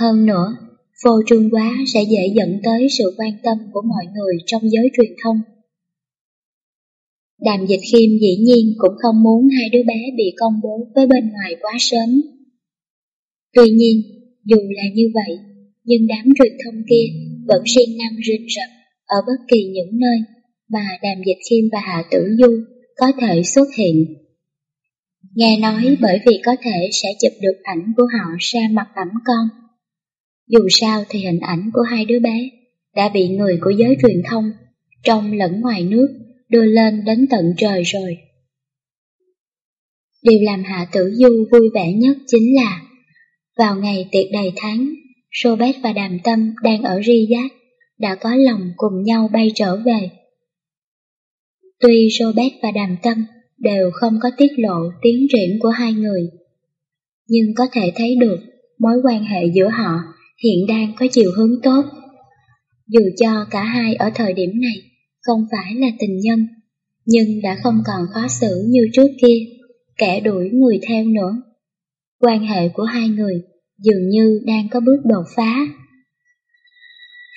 Hơn nữa, vô trương quá sẽ dễ dẫn tới sự quan tâm của mọi người trong giới truyền thông. Đàm dịch khiêm dĩ nhiên cũng không muốn hai đứa bé bị công bố với bên ngoài quá sớm. Tuy nhiên, dù là như vậy, nhưng đám truyền thông kia vẫn siêng năng rình rập ở bất kỳ những nơi mà Đàm Dịch Khiêm và Hạ Tử Du có thể xuất hiện. Nghe nói bởi vì có thể sẽ chụp được ảnh của họ ra mặt ẩm con dù sao thì hình ảnh của hai đứa bé đã bị người của giới truyền thông, trong lẫn ngoài nước, đưa lên đến tận trời rồi. Điều làm Hạ Tử Du vui vẻ nhất chính là vào ngày tiệc đầy tháng, Robert và Đàm Tâm đang ở Riyadh đã có lòng cùng nhau bay trở về. Tuy Robert và Đàm Tâm đều không có tiết lộ tiến triển của hai người, nhưng có thể thấy được mối quan hệ giữa họ hiện đang có chiều hướng tốt. Dù cho cả hai ở thời điểm này không phải là tình nhân, nhưng đã không còn khó xử như trước kia, kẻ đuổi người theo nữa. Quan hệ của hai người dường như đang có bước đột phá.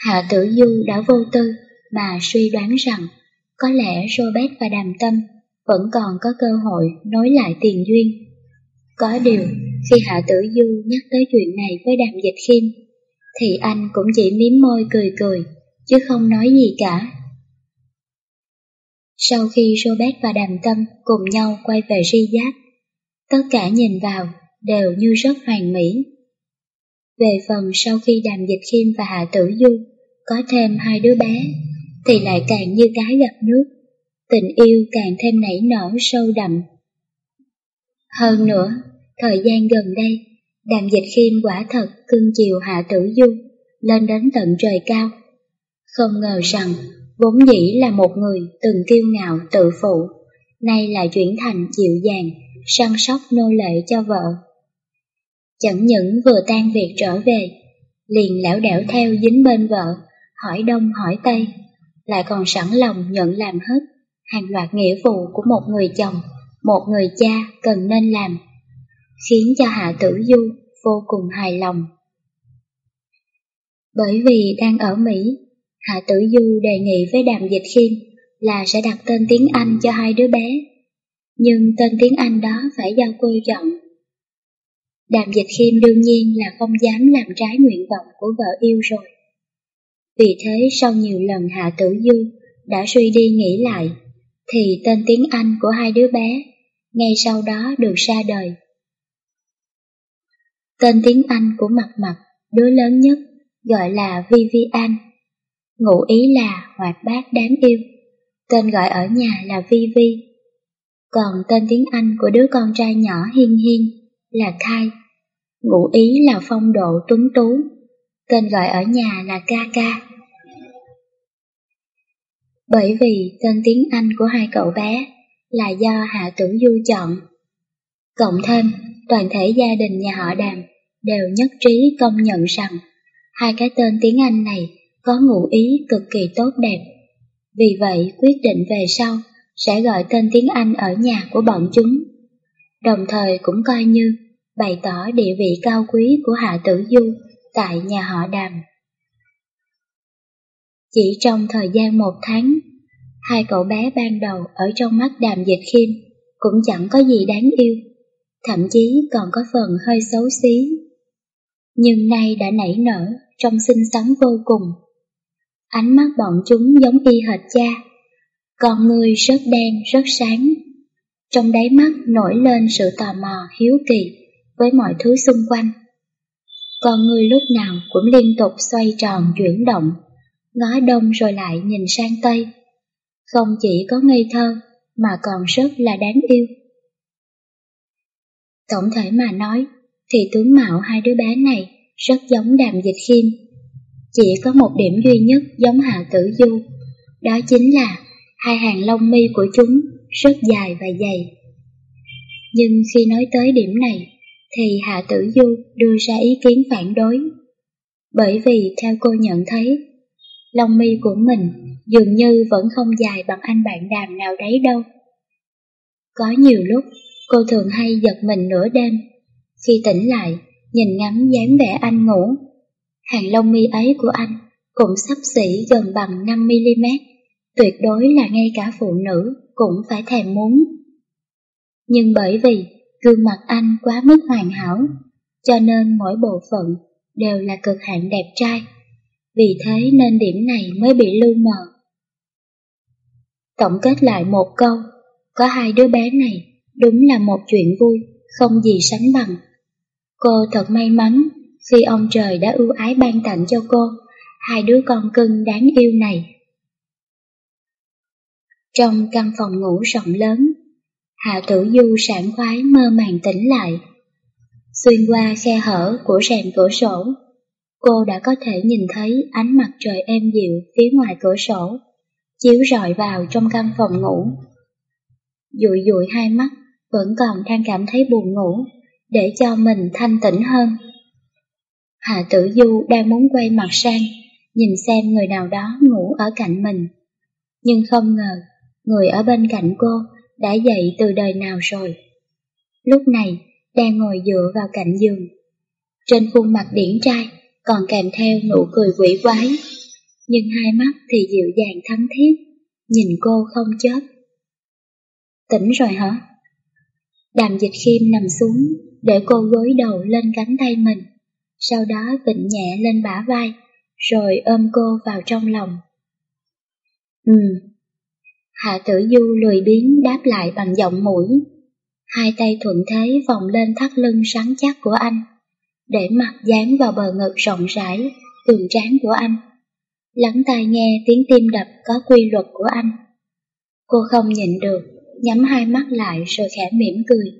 Hạ tử du đã vô tư mà suy đoán rằng có lẽ Robert và Đàm Tâm vẫn còn có cơ hội nối lại tiền duyên. Có điều, khi Hạ Tử Du nhắc tới chuyện này với Đàm Dịch Khiêm, thì anh cũng chỉ miếm môi cười cười, chứ không nói gì cả. Sau khi Robert và Đàm Tâm cùng nhau quay về Ri Giác, tất cả nhìn vào đều như rất hoàn mỹ. Về phần sau khi Đàm Dịch Khiêm và Hạ Tử Du có thêm hai đứa bé, thì lại càng như cá gặp nước, tình yêu càng thêm nảy nở sâu đậm. Hơn nữa, thời gian gần đây, Đàm Dịch Khiêm quả thật cưng chiều Hạ Tử Du lên đến tận trời cao. Không ngờ rằng, vốn dĩ là một người từng kiêu ngạo tự phụ, nay lại chuyển thành dịu dàng, săn sóc nô lệ cho vợ. Chẳng những vừa tan việc trở về, liền lão đảo theo dính bên vợ, hỏi đông hỏi tây, lại còn sẵn lòng nhận làm hết hàng loạt nghĩa vụ của một người chồng, một người cha cần nên làm, khiến cho Hạ Tử Du vô cùng hài lòng. Bởi vì đang ở Mỹ, Hạ Tử Du đề nghị với Đàm Dịch Khiêm là sẽ đặt tên tiếng Anh cho hai đứa bé, nhưng tên tiếng Anh đó phải do cô chọn. Đàm Dịch Khiêm đương nhiên là không dám làm trái nguyện vọng của vợ yêu rồi. Vì thế sau nhiều lần Hạ Tử Du đã suy đi nghĩ lại, thì tên tiếng Anh của hai đứa bé ngay sau đó được ra đời. Tên tiếng Anh của mặt mặt, đứa lớn nhất, gọi là Vivian. Ngụ ý là hoạt bát đáng yêu, tên gọi ở nhà là Vivi. Còn tên tiếng Anh của đứa con trai nhỏ Hiên Hiên là Kai, ngụ ý là phong độ tuấn tú, tên gọi ở nhà là Kaka. Bởi vì tên tiếng Anh của hai cậu bé là do Hạ Tử Du chọn. Cộng thêm, toàn thể gia đình nhà họ Đàm đều nhất trí công nhận rằng hai cái tên tiếng Anh này có ngụ ý cực kỳ tốt đẹp. Vì vậy quyết định về sau sẽ gọi tên tiếng Anh ở nhà của bọn chúng. Đồng thời cũng coi như bày tỏ địa vị cao quý của Hạ Tử Du tại nhà họ Đàm. Chỉ trong thời gian một tháng, hai cậu bé ban đầu ở trong mắt Đàm Dịch Khiêm cũng chẳng có gì đáng yêu, thậm chí còn có phần hơi xấu xí. Nhưng nay đã nảy nở trong xinh xắn vô cùng. Ánh mắt bọn chúng giống y hệt cha, con người rất đen, rất sáng. Trong đáy mắt nổi lên sự tò mò, hiếu kỳ với mọi thứ xung quanh. Con người lúc nào cũng liên tục xoay tròn chuyển động, ngó đông rồi lại nhìn sang tây. Không chỉ có ngây thơ, mà còn rất là đáng yêu. Tổng thể mà nói, thì tướng mạo hai đứa bé này rất giống đàm dịch khiêm. Chỉ có một điểm duy nhất giống Hạ Tử Du, đó chính là hai hàng lông mi của chúng rất dài và dày. Nhưng khi nói tới điểm này, thì Hạ Tử Du đưa ra ý kiến phản đối. Bởi vì theo cô nhận thấy, lông mi của mình dường như vẫn không dài bằng anh bạn đàm nào đấy đâu. Có nhiều lúc, cô thường hay giật mình nửa đêm, khi tỉnh lại, nhìn ngắm dáng vẻ anh ngủ. Hàng lông mi ấy của anh cũng sắp xỉ gần bằng 5mm, tuyệt đối là ngay cả phụ nữ cũng phải thèm muốn. Nhưng bởi vì gương mặt anh quá mức hoàn hảo, cho nên mỗi bộ phận đều là cực hạn đẹp trai. Vì thế nên điểm này mới bị lưu mờ. Tổng kết lại một câu, có hai đứa bé này đúng là một chuyện vui, không gì sánh bằng. Cô thật may mắn khi ông trời đã ưu ái ban tặng cho cô hai đứa con cưng đáng yêu này. Trong căn phòng ngủ rộng lớn, Hạ Tử Du sảng khoái mơ màng tỉnh lại. Xuyên qua khe hở của rèm cửa sổ, cô đã có thể nhìn thấy ánh mặt trời êm dịu phía ngoài cửa sổ, chiếu rọi vào trong căn phòng ngủ. Dụi dụi hai mắt, vẫn còn đang cảm thấy buồn ngủ, để cho mình thanh tĩnh hơn. Hạ Tử Du đang muốn quay mặt sang, nhìn xem người nào đó ngủ ở cạnh mình. Nhưng không ngờ, người ở bên cạnh cô đã dậy từ đời nào rồi. Lúc này, đang ngồi dựa vào cạnh giường. Trên khuôn mặt điển trai còn kèm theo nụ cười quỷ quái. nhưng hai mắt thì dịu dàng thắm thiết, nhìn cô không chớp. Tỉnh rồi hả? Đàm dịch khiêm nằm xuống, để cô gối đầu lên cánh tay mình, sau đó vịnh nhẹ lên bả vai, rồi ôm cô vào trong lòng. Ừ. Hạ tử du lười biếng đáp lại bằng giọng mũi. Hai tay thuận thế vòng lên thắt lưng sáng chắc của anh, để mặt dán vào bờ ngực rộng rãi, cường tráng của anh. Lắng tai nghe tiếng tim đập có quy luật của anh. Cô không nhịn được, nhắm hai mắt lại rồi khẽ mỉm cười,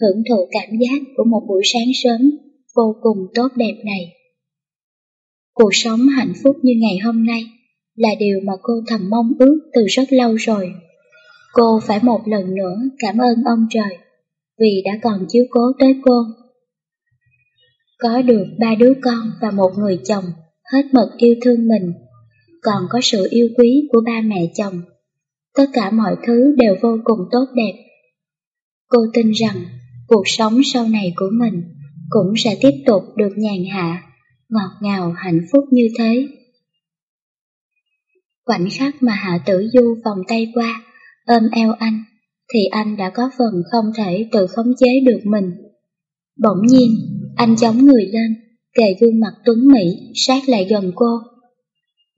hưởng thụ cảm giác của một buổi sáng sớm vô cùng tốt đẹp này. Cuộc sống hạnh phúc như ngày hôm nay là điều mà cô thầm mong ước từ rất lâu rồi. Cô phải một lần nữa cảm ơn ông trời vì đã còn chiếu cố tới cô. Có được ba đứa con và một người chồng hết mực yêu thương mình, còn có sự yêu quý của ba mẹ chồng. Tất cả mọi thứ đều vô cùng tốt đẹp. Cô tin rằng cuộc sống sau này của mình cũng sẽ tiếp tục được nhàn hạ, ngọt ngào hạnh phúc như thế. Khoảnh khắc mà Hạ Tử Du vòng tay qua, ôm eo anh, thì anh đã có phần không thể tự khống chế được mình. Bỗng nhiên, anh chống người lên, kề gương mặt tuấn Mỹ sát lại gần cô.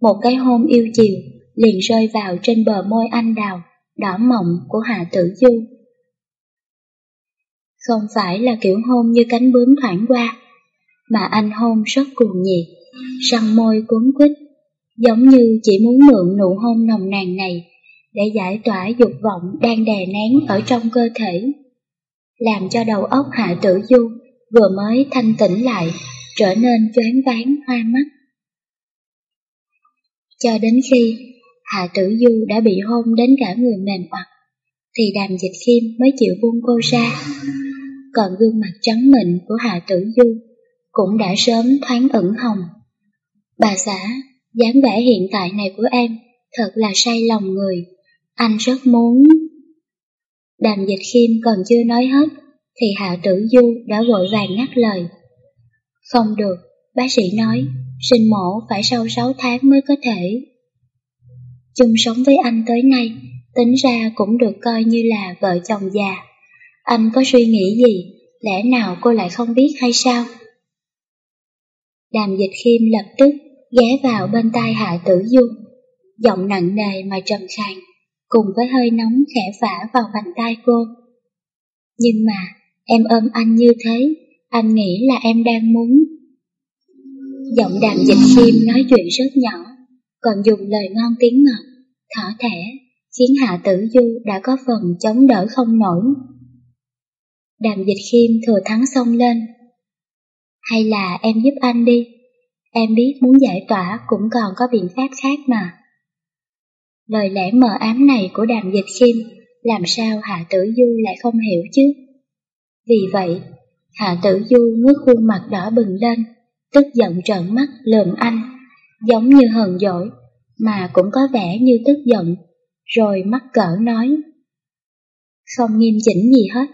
Một cái hôn yêu chiều liền rơi vào trên bờ môi anh đào, đỏ mọng của Hạ Tử Du. Không phải là kiểu hôn như cánh bướm thoảng qua, mà anh hôn rất cuồng nhiệt, răng môi cuốn quýt, giống như chỉ muốn mượn nụ hôn nồng nàn này để giải tỏa dục vọng đang đè nén ở trong cơ thể, làm cho đầu óc Hạ Tử Du vừa mới thanh tĩnh lại, trở nên choáng váng hoa mắt. Cho đến khi Hạ Tử Du đã bị hôn đến cả người mềm oặt, thì đàm dịch khiêm mới chịu buông cô ra. Còn gương mặt trắng mịn của Hạ Tử Du cũng đã sớm thoáng ửng hồng. Bà xã, dáng vẻ hiện tại này của em thật là say lòng người. Anh rất muốn... Đàm dịch khiêm còn chưa nói hết, thì Hạ Tử Du đã vội vàng ngắt lời. Không được, bác sĩ nói, sinh mổ phải sau 6 tháng mới có thể. Chung sống với anh tới nay, tính ra cũng được coi như là vợ chồng già. Anh có suy nghĩ gì, lẽ nào cô lại không biết hay sao? Đàm dịch khiêm lập tức ghé vào bên tai Hạ Tử Du, giọng nặng nề mà trầm khàn, cùng với hơi nóng khẽ phả vào bàn tai cô. Nhưng mà, em ôm anh như thế, anh nghĩ là em đang muốn. Giọng đàm dịch khiêm nói chuyện rất nhỏ, còn dùng lời ngon tiếng ngọt, thỏ thẻ, khiến Hạ Tử Du đã có phần chống đỡ không nổi. Đàm dịch khiêm thừa thắng xông lên. Hay là em giúp anh đi, em biết muốn giải tỏa cũng còn có biện pháp khác mà. Lời lẽ mờ ám này của đàm dịch khiêm làm sao Hạ Tử Du lại không hiểu chứ? Vì vậy, Hạ Tử Du ngước khuôn mặt đỏ bừng lên, tức giận trợn mắt lườm anh, giống như hờn dỗi, mà cũng có vẻ như tức giận, rồi mắc cỡ nói. Không nghiêm chỉnh gì hết,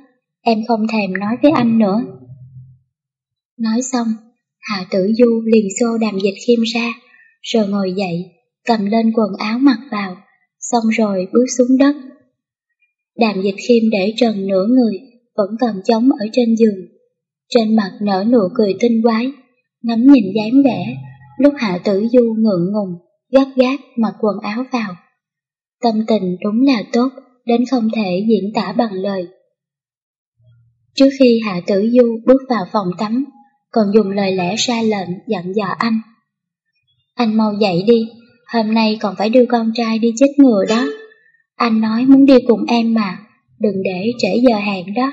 em không thèm nói với anh nữa. Nói xong, Hạ Tử Du liền xô đàm dịch khiêm ra, rồi ngồi dậy, cầm lên quần áo mặc vào, xong rồi bước xuống đất. Đàm dịch khiêm để trần nửa người, vẫn còn chống ở trên giường. Trên mặt nở nụ cười tinh quái, ngắm nhìn dáng vẻ, lúc Hạ Tử Du ngượng ngùng, gắt gác mặc quần áo vào. Tâm tình đúng là tốt, đến không thể diễn tả bằng lời. Trước khi Hạ Tử Du bước vào phòng tắm, còn dùng lời lẽ ra lệnh dặn dò anh. Anh mau dậy đi, hôm nay còn phải đưa con trai đi chết ngừa đó. Anh nói muốn đi cùng em mà, đừng để trễ giờ hẹn đó.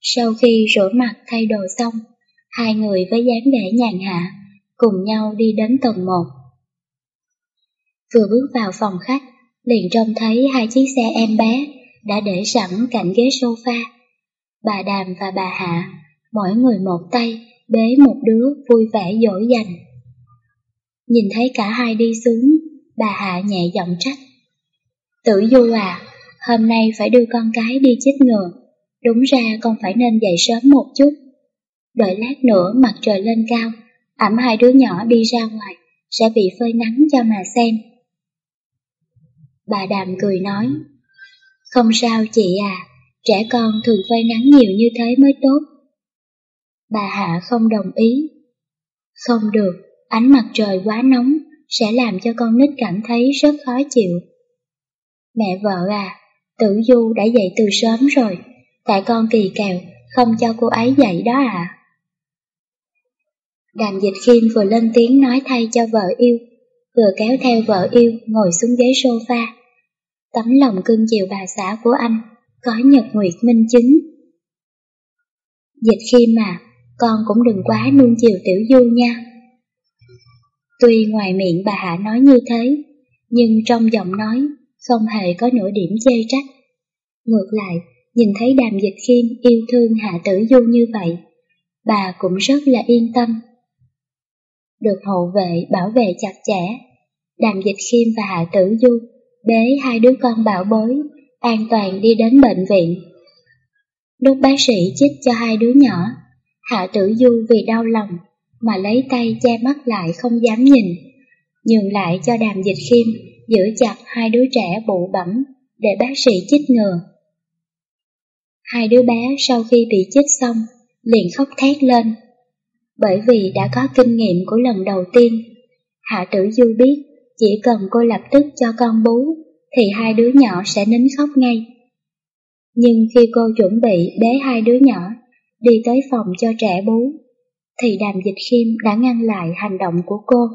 Sau khi rửa mặt thay đồ xong, hai người với dáng vẻ nhàn hạ, cùng nhau đi đến tầng 1. Vừa bước vào phòng khách, liền trông thấy hai chiếc xe em bé đã để sẵn cạnh ghế sofa. Bà Đàm và bà Hạ, mỗi người một tay, bế một đứa vui vẻ dỗ dành. Nhìn thấy cả hai đi xuống, bà Hạ nhẹ giọng trách. Tử Du à, hôm nay phải đưa con cái đi chích ngừa, đúng ra con phải nên dậy sớm một chút. Đợi lát nữa mặt trời lên cao, ẩm hai đứa nhỏ đi ra ngoài, sẽ bị phơi nắng cho mà xem. Bà Đàm cười nói, không sao chị à, trẻ con thường phơi nắng nhiều như thế mới tốt. Bà Hạ không đồng ý. Không được, ánh mặt trời quá nóng sẽ làm cho con nít cảm thấy rất khó chịu. Mẹ vợ à, tử du đã dậy từ sớm rồi, tại con kỳ kèo không cho cô ấy dậy đó à. Đàm dịch khiêm vừa lên tiếng nói thay cho vợ yêu, vừa kéo theo vợ yêu ngồi xuống ghế sofa. Tấm lòng cưng chiều bà xã của anh, có nhật nguyệt minh chứng. Dịch khi mà, con cũng đừng quá nuông chiều tiểu du nha. Tuy ngoài miệng bà Hạ nói như thế, nhưng trong giọng nói không hề có nửa điểm chê trách. Ngược lại, nhìn thấy đàm dịch khiêm yêu thương Hạ Tử Du như vậy, bà cũng rất là yên tâm. Được hộ vệ bảo vệ chặt chẽ, đàm dịch khiêm và Hạ Tử Du bế hai đứa con bảo bối, an toàn đi đến bệnh viện. Lúc bác sĩ chích cho hai đứa nhỏ, Hạ Tử Du vì đau lòng mà lấy tay che mắt lại không dám nhìn, nhường lại cho đàm dịch khiêm giữ chặt hai đứa trẻ bụ bẩm để bác sĩ chích ngừa. Hai đứa bé sau khi bị chích xong liền khóc thét lên, bởi vì đã có kinh nghiệm của lần đầu tiên. Hạ Tử Du biết chỉ cần cô lập tức cho con bú thì hai đứa nhỏ sẽ nín khóc ngay. Nhưng khi cô chuẩn bị bế hai đứa nhỏ đi tới phòng cho trẻ bú, thì đàm dịch khiêm đã ngăn lại hành động của cô.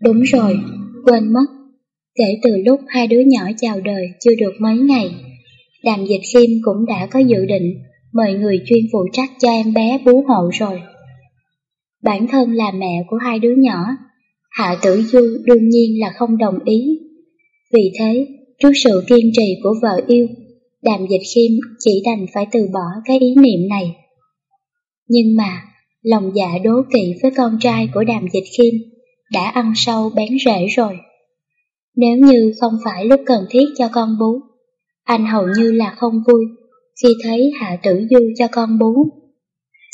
Đúng rồi, quên mất. Kể từ lúc hai đứa nhỏ chào đời chưa được mấy ngày, đàm dịch khiêm cũng đã có dự định mời người chuyên phụ trách cho em bé bú hộ rồi. Bản thân là mẹ của hai đứa nhỏ, Hạ Tử Du đương nhiên là không đồng ý. Vì thế, trước sự kiên trì của vợ yêu, đàm dịch khiêm chỉ đành phải từ bỏ cái ý niệm này. Nhưng mà, lòng dạ đố kỵ với con trai của đàm dịch khiêm đã ăn sâu bén rễ rồi. Nếu như không phải lúc cần thiết cho con bú, anh hầu như là không vui khi thấy Hạ Tử Du cho con bú.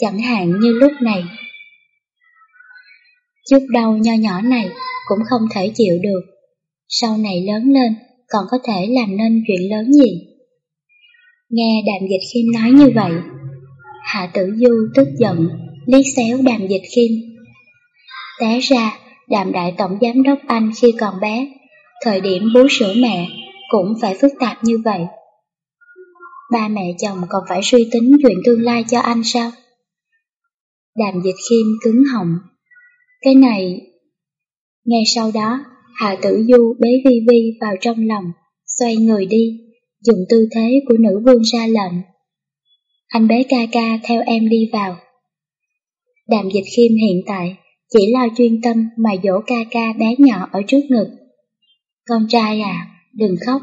Chẳng hạn như lúc này. Chút đau nho nhỏ này cũng không thể chịu được. Sau này lớn lên còn có thể làm nên chuyện lớn gì. Nghe đàm dịch khiêm nói như vậy, Hạ Tử Du tức giận, liếc xéo đàm dịch khiêm. Té ra, đàm đại tổng giám đốc anh khi còn bé, thời điểm bú sữa mẹ cũng phải phức tạp như vậy. Ba mẹ chồng còn phải suy tính chuyện tương lai cho anh sao? Đàm dịch khiêm cứng họng. Cái này... Ngay sau đó, Hạ Tử Du bế Vi Vi vào trong lòng, xoay người đi, dùng tư thế của nữ vương ra lệnh. Anh bế ca ca theo em đi vào. Đàm dịch khiêm hiện tại chỉ lo chuyên tâm mà dỗ ca ca bé nhỏ ở trước ngực. Con trai à, đừng khóc,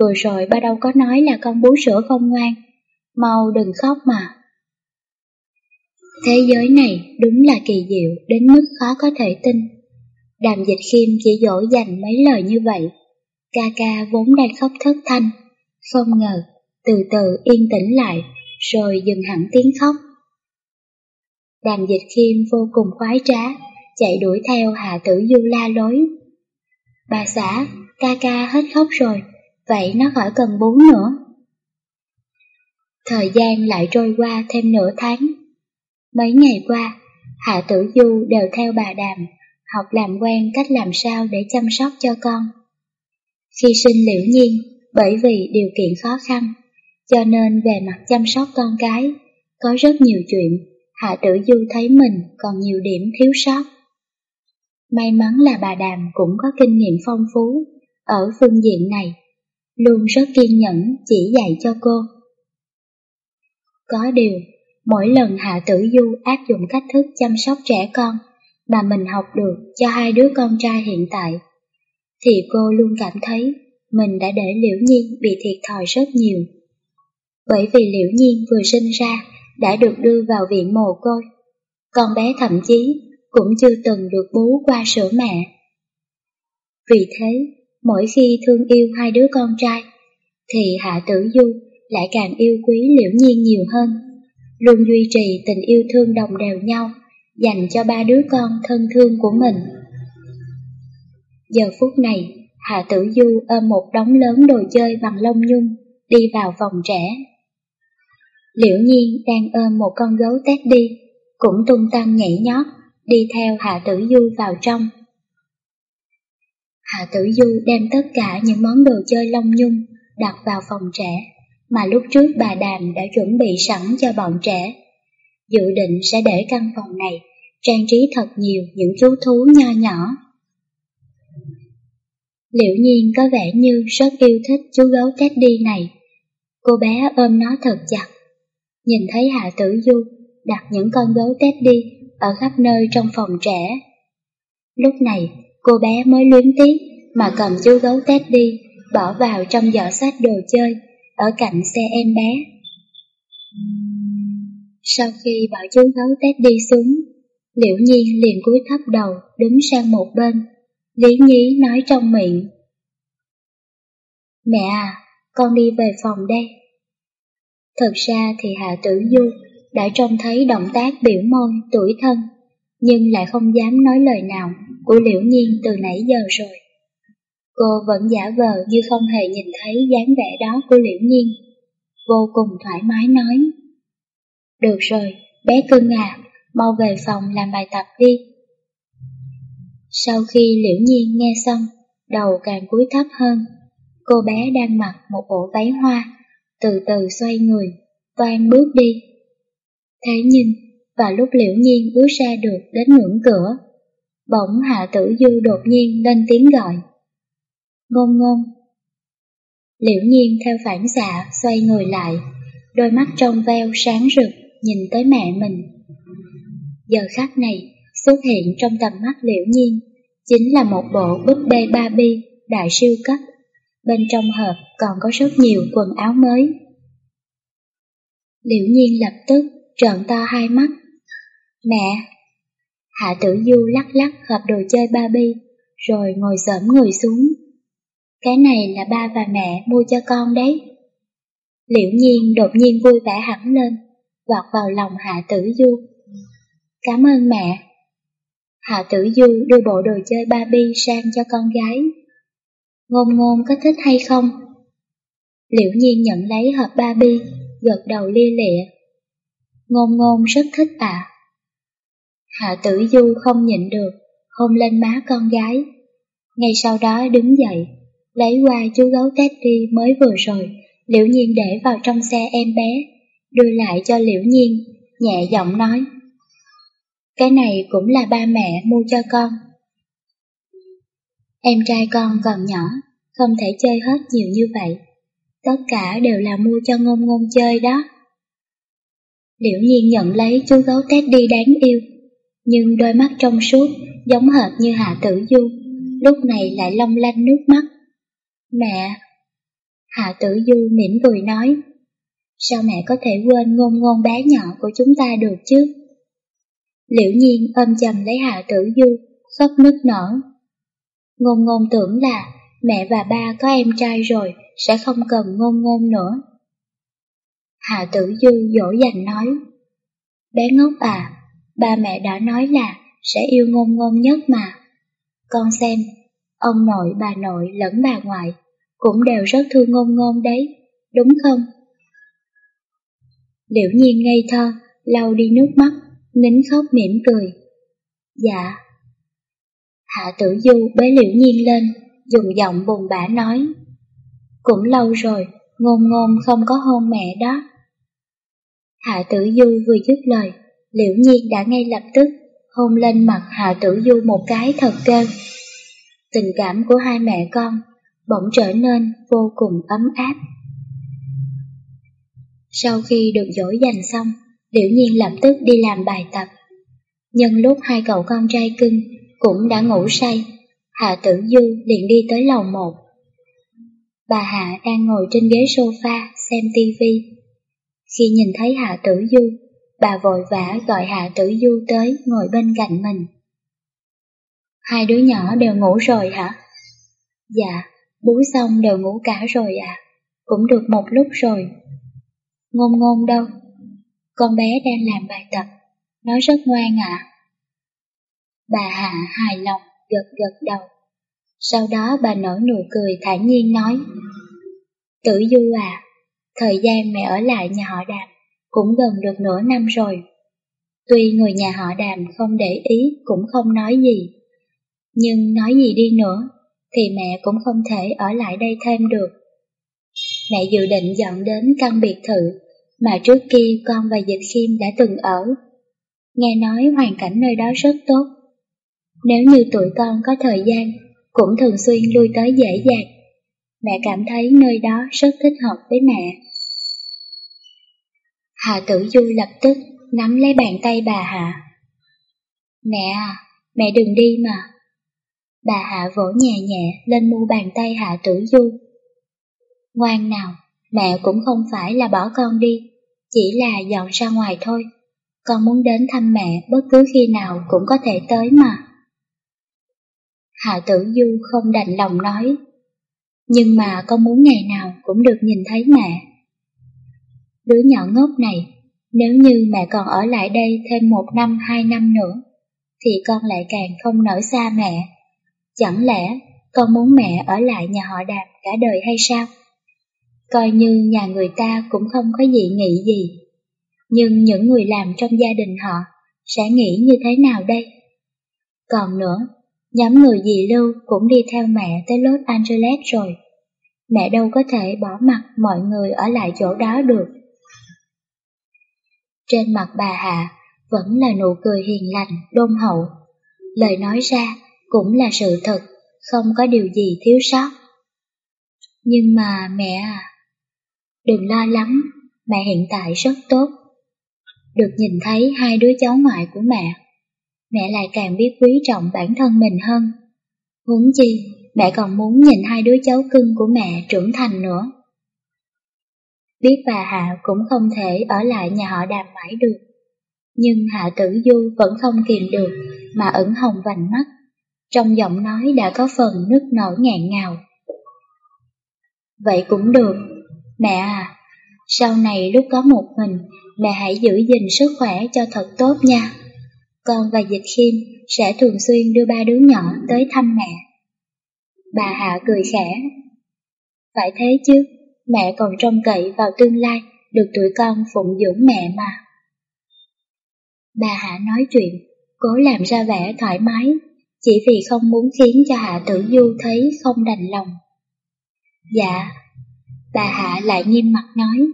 vừa rồi ba đâu có nói là con bú sữa không ngoan, mau đừng khóc mà. Thế giới này đúng là kỳ diệu đến mức khó có thể tin. Đàm dịch khiêm chỉ dỗ dành mấy lời như vậy. Ca ca vốn đang khóc thất thanh, không ngờ từ từ yên tĩnh lại rồi dừng hẳn tiếng khóc. Đàm dịch khiêm vô cùng khoái trá, chạy đuổi theo Hạ Tử Du la lối. Bà xã, ca ca hết khóc rồi, vậy nó khỏi cần bú nữa. Thời gian lại trôi qua thêm nửa tháng. Mấy ngày qua, Hạ Tử Du đều theo bà Đàm, học làm quen cách làm sao để chăm sóc cho con. Khi sinh liễu nhiên, bởi vì điều kiện khó khăn, cho nên về mặt chăm sóc con cái, có rất nhiều chuyện Hạ Tử Du thấy mình còn nhiều điểm thiếu sót. May mắn là bà Đàm cũng có kinh nghiệm phong phú ở phương diện này, luôn rất kiên nhẫn chỉ dạy cho cô. Có điều, mỗi lần Hạ Tử Du áp dụng cách thức chăm sóc trẻ con mà mình học được cho hai đứa con trai hiện tại, thì cô luôn cảm thấy mình đã để Liễu Nhiên bị thiệt thòi rất nhiều. Bởi vì Liễu Nhiên vừa sinh ra đã được đưa vào viện mồ côi, con bé thậm chí cũng chưa từng được bú qua sữa mẹ. Vì thế, mỗi khi thương yêu hai đứa con trai, thì Hạ Tử Du lại càng yêu quý Liễu Nhiên nhiều hơn, luôn duy trì tình yêu thương đồng đều nhau dành cho ba đứa con thân thương của mình. Giờ phút này, Hạ Tử Du ôm một đống lớn đồ chơi bằng lông nhung, đi vào phòng trẻ. Liễu Nhiên đang ôm một con gấu Teddy, cũng tung tăng nhảy nhót, đi theo Hạ Tử Du vào trong. Hạ Tử Du đem tất cả những món đồ chơi lông nhung đặt vào phòng trẻ, mà lúc trước bà Đàm đã chuẩn bị sẵn cho bọn trẻ. Dự định sẽ để căn phòng này trang trí thật nhiều những chú thú nho nhỏ. Liễu nhiên có vẻ như rất yêu thích chú gấu Teddy này. Cô bé ôm nó thật chặt. Nhìn thấy Hạ Tử Du đặt những con gấu Teddy ở khắp nơi trong phòng trẻ. Lúc này, cô bé mới luyến tiếc mà cầm chú gấu Teddy bỏ vào trong giỏ sách đồ chơi ở cạnh xe em bé. Sau khi bảo chú gấu Teddy xuống, Liễu Nhiên liền cúi thấp đầu đứng sang một bên, lý nhí nói trong miệng. Mẹ à, con đi về phòng đây. Thật ra thì Hạ Tử Du đã trông thấy động tác biểu môi tuổi thân, nhưng lại không dám nói lời nào của Liễu Nhiên từ nãy giờ rồi. Cô vẫn giả vờ như không hề nhìn thấy dáng vẻ đó của Liễu Nhiên. Vô cùng thoải mái nói. Được rồi, bé cưng à, mau về phòng làm bài tập đi. Sau khi Liễu Nhiên nghe xong, đầu càng cúi thấp hơn. Cô bé đang mặc một bộ váy hoa, từ từ xoay người, toan bước đi. Thế nhưng, vào lúc Liễu Nhiên bước ra được đến ngưỡng cửa, bỗng Hạ Tử Du đột nhiên lên tiếng gọi. Ngôn ngôn. Liễu Nhiên theo phản xạ xoay người lại, đôi mắt trong veo sáng rực nhìn tới mẹ mình. Giờ khắc này xuất hiện trong tầm mắt Liễu Nhiên chính là một bộ búp bê Barbie đại siêu cấp. Bên trong hộp còn có rất nhiều quần áo mới. Liễu Nhiên lập tức trợn to hai mắt. Mẹ! Hạ tử du lắc lắc hộp đồ chơi Barbie, rồi ngồi xổm người xuống. Cái này là ba và mẹ mua cho con đấy. Liễu nhiên đột nhiên vui vẻ hẳn lên, vọt vào lòng Hạ tử du. Cảm ơn mẹ. Hạ tử du đưa bộ đồ chơi Barbie sang cho con gái. Ngôn ngôn có thích hay không? Liễu nhiên nhận lấy hộp Barbie, gật đầu lia lịa. Ngôn ngôn rất thích ạ. Hạ tử du không nhịn được, hôn lên má con gái. Ngay sau đó đứng dậy, lấy qua chú gấu Teddy mới vừa rồi, Liễu Nhiên để vào trong xe em bé, đưa lại cho Liễu Nhiên, nhẹ giọng nói. Cái này cũng là ba mẹ mua cho con. Em trai con còn nhỏ, không thể chơi hết nhiều như vậy. Tất cả đều là mua cho ngôn ngôn chơi đó. Liễu nhiên nhận lấy chú gấu Teddy đáng yêu, nhưng đôi mắt trong suốt, giống hệt như Hạ Tử Du, lúc này lại long lanh nước mắt. Mẹ! Hạ Tử Du mỉm cười nói, sao mẹ có thể quên ngôn ngôn bé nhỏ của chúng ta được chứ? Liễu nhiên ôm chầm lấy Hạ Tử Du, khóc nức nở. Ngôn ngôn tưởng là mẹ và ba có em trai rồi, sẽ không cần ngôn ngôn nữa. Hạ Tử Du dỗ dành nói, bé ngốc à, ba mẹ đã nói là sẽ yêu ngôn ngôn nhất mà. Con xem, ông nội, bà nội lẫn bà ngoại cũng đều rất thương ngôn ngôn đấy, đúng không? Liễu nhiên ngây thơ, lau đi nước mắt, nín khóc mỉm cười. Dạ. Hạ tử du bế liễu nhiên lên, dùng giọng buồn bã nói. Cũng lâu rồi, ngôn ngôn không có hôn mẹ đó. Hạ tử du vừa dứt lời, liễu nhiên đã ngay lập tức hôn lên mặt Hạ tử du một cái thật kêu. Tình cảm của hai mẹ con bỗng trở nên vô cùng ấm áp. Sau khi được dỗ dành xong, Liễu Nhiên lập tức đi làm bài tập. Nhân lúc hai cậu con trai cưng cũng đã ngủ say, Hạ Tử Du liền đi tới lầu một. Bà Hạ đang ngồi trên ghế sofa xem tivi. Khi nhìn thấy Hạ Tử Du, bà vội vã gọi Hạ Tử Du tới ngồi bên cạnh mình. Hai đứa nhỏ đều ngủ rồi hả? Dạ, bú xong đều ngủ cả rồi ạ. À. Cũng được một lúc rồi. Ngôn ngôn đâu? Con bé đang làm bài tập, nó rất ngoan ạ. À. Bà Hạ hài lòng, gật gật đầu. Sau đó bà nở nụ cười thản nhiên nói, Tử Du à, thời gian mẹ ở lại nhà họ đàm cũng gần được nửa năm rồi. Tuy người nhà họ đàm không để ý cũng không nói gì, nhưng nói gì đi nữa thì mẹ cũng không thể ở lại đây thêm được. Mẹ dự định dọn đến căn biệt thự mà trước kia con và Dịch Khiêm đã từng ở. Nghe nói hoàn cảnh nơi đó rất tốt. Nếu như tụi con có thời gian, cũng thường xuyên lui tới dễ dàng. Mẹ cảm thấy nơi đó rất thích hợp với mẹ. Hà Tử Du lập tức nắm lấy bàn tay bà Hạ. Mẹ à, mẹ đừng đi mà. Bà Hạ vỗ nhẹ nhẹ lên mu bàn tay Hạ Tử Du. Ngoan nào, mẹ cũng không phải là bỏ con đi, chỉ là dọn ra ngoài thôi. Con muốn đến thăm mẹ bất cứ khi nào cũng có thể tới mà. Hạ Tử Du không đành lòng nói, nhưng mà con muốn ngày nào cũng được nhìn thấy mẹ. Đứa nhỏ ngốc này, nếu như mẹ còn ở lại đây thêm một năm hai năm nữa, thì con lại càng không nở xa mẹ. Chẳng lẽ con muốn mẹ ở lại nhà họ Đạt cả đời hay sao? Coi như nhà người ta cũng không có gì nghĩ gì. Nhưng những người làm trong gia đình họ sẽ nghĩ như thế nào đây? Còn nữa, nhóm người dì Lưu cũng đi theo mẹ tới Los Angeles rồi. Mẹ đâu có thể bỏ mặt mọi người ở lại chỗ đó được. Trên mặt bà Hạ vẫn là nụ cười hiền lành, đôn hậu. Lời nói ra cũng là sự thật, không có điều gì thiếu sót. Nhưng mà mẹ à, đừng lo lắng, mẹ hiện tại rất tốt. Được nhìn thấy hai đứa cháu ngoại của mẹ, mẹ lại càng biết quý trọng bản thân mình hơn. Huống chi, mẹ còn muốn nhìn hai đứa cháu cưng của mẹ trưởng thành nữa. Biết bà Hạ cũng không thể ở lại nhà họ đàm mãi được. Nhưng Hạ Tử Du vẫn không kìm được mà ẩn hồng vành mắt. Trong giọng nói đã có phần nức nở ngạn ngào. Vậy cũng được. Mẹ à, sau này lúc có một mình, mẹ hãy giữ gìn sức khỏe cho thật tốt nha. Con và Dịch Khiêm sẽ thường xuyên đưa ba đứa nhỏ tới thăm mẹ. Bà Hạ cười khẽ. Phải thế chứ, mẹ còn trông cậy vào tương lai được tụi con phụng dưỡng mẹ mà. Bà Hạ nói chuyện, cố làm ra vẻ thoải mái, chỉ vì không muốn khiến cho Hạ Tử Du thấy không đành lòng. Dạ, bà Hạ lại nghiêm mặt nói.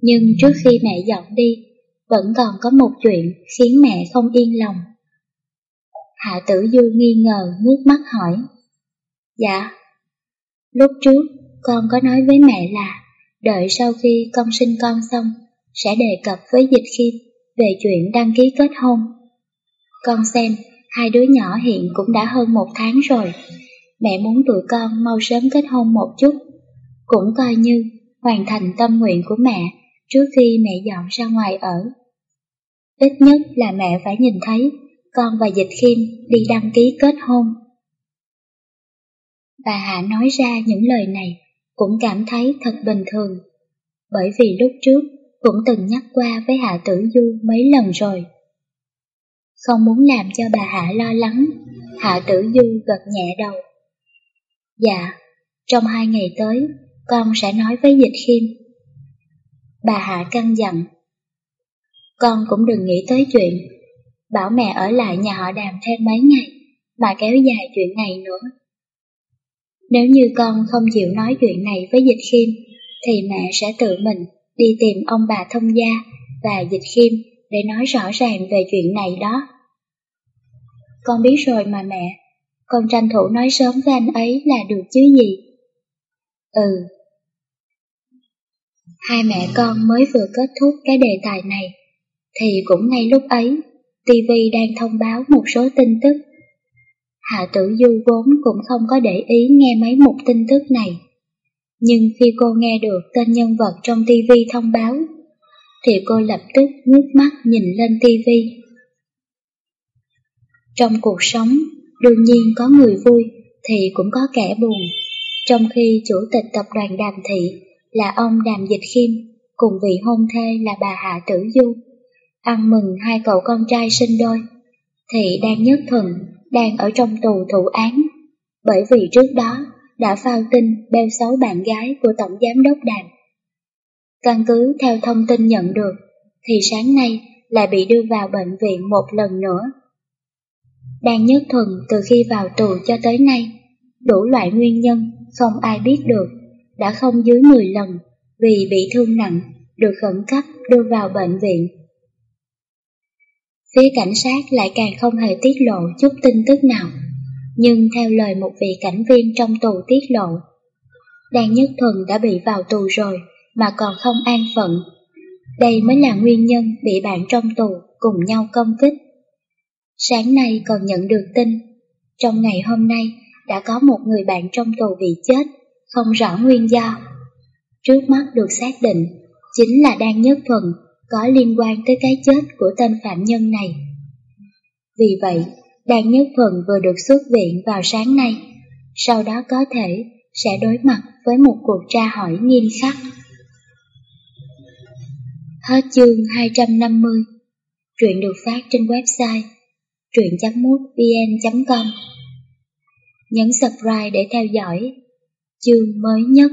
Nhưng trước khi mẹ dọn đi, vẫn còn có một chuyện khiến mẹ không yên lòng. Hạ Tử Du nghi ngờ ngước mắt hỏi. Dạ, lúc trước con có nói với mẹ là đợi sau khi con sinh con xong sẽ đề cập với Dịch Khiêm về chuyện đăng ký kết hôn. Con xem, hai đứa nhỏ hiện cũng đã hơn một tháng rồi. Mẹ muốn tụi con mau sớm kết hôn một chút, cũng coi như hoàn thành tâm nguyện của mẹ trước khi mẹ dọn ra ngoài ở. Ít nhất là mẹ phải nhìn thấy con và Dịch Khiêm đi đăng ký kết hôn. Bà Hạ nói ra những lời này cũng cảm thấy thật bình thường. Bởi vì lúc trước cũng từng nhắc qua với Hạ Tử Du mấy lần rồi. Không muốn làm cho bà Hạ lo lắng, Hạ Tử Du gật nhẹ đầu. Dạ, trong hai ngày tới, con sẽ nói với Dịch Khiêm. Bà Hạ căng dặn. Con cũng đừng nghĩ tới chuyện, bảo mẹ ở lại nhà họ đàm thêm mấy ngày, mà kéo dài chuyện này nữa. Nếu như con không chịu nói chuyện này với Dịch Khiêm, thì mẹ sẽ tự mình đi tìm ông bà thông gia và Dịch Khiêm để nói rõ ràng về chuyện này đó. Con biết rồi mà mẹ, con tranh thủ nói sớm với anh ấy là được chứ gì. Ừ. Hai mẹ con mới vừa kết thúc cái đề tài này, thì cũng ngay lúc ấy, TV đang thông báo một số tin tức Hạ tử du vốn cũng không có để ý nghe mấy mục tin tức này. Nhưng khi cô nghe được tên nhân vật trong TV thông báo, thì cô lập tức ngước mắt nhìn lên TV. Trong cuộc sống, đương nhiên có người vui thì cũng có kẻ buồn. Trong khi chủ tịch tập đoàn Đàm Thị là ông Đàm Dịch Khiêm cùng vị hôn thê là bà Hạ Tử Du, ăn mừng hai cậu con trai sinh đôi thì đang Nhất Thuần đang ở trong tù thụ án, bởi vì trước đó đã phao tin bêu xấu bạn gái của Tổng Giám đốc Đàm. Căn cứ theo thông tin nhận được, thì sáng nay lại bị đưa vào bệnh viện một lần nữa. Đan Nhất Thuần từ khi vào tù cho tới nay, đủ loại nguyên nhân không ai biết được, đã không dưới 10 lần vì bị thương nặng, được khẩn cấp đưa vào bệnh viện. Phía cảnh sát lại càng không hề tiết lộ chút tin tức nào, nhưng theo lời một vị cảnh viên trong tù tiết lộ, Đan Nhất Thuần đã bị vào tù rồi mà còn không an phận. Đây mới là nguyên nhân bị bạn trong tù cùng nhau công kích. Sáng nay còn nhận được tin, trong ngày hôm nay đã có một người bạn trong tù bị chết, không rõ nguyên do. Trước mắt được xác định chính là đang Nhất Thuần có liên quan tới cái chết của tên phạm nhân này. Vì vậy, Đan Nhất Thuần vừa được xuất viện vào sáng nay, sau đó có thể sẽ đối mặt với một cuộc tra hỏi nghiêm khắc. Hết chương 250 Truyện được phát trên website truyện.mútvn.com Nhấn subscribe để theo dõi chương mới nhất.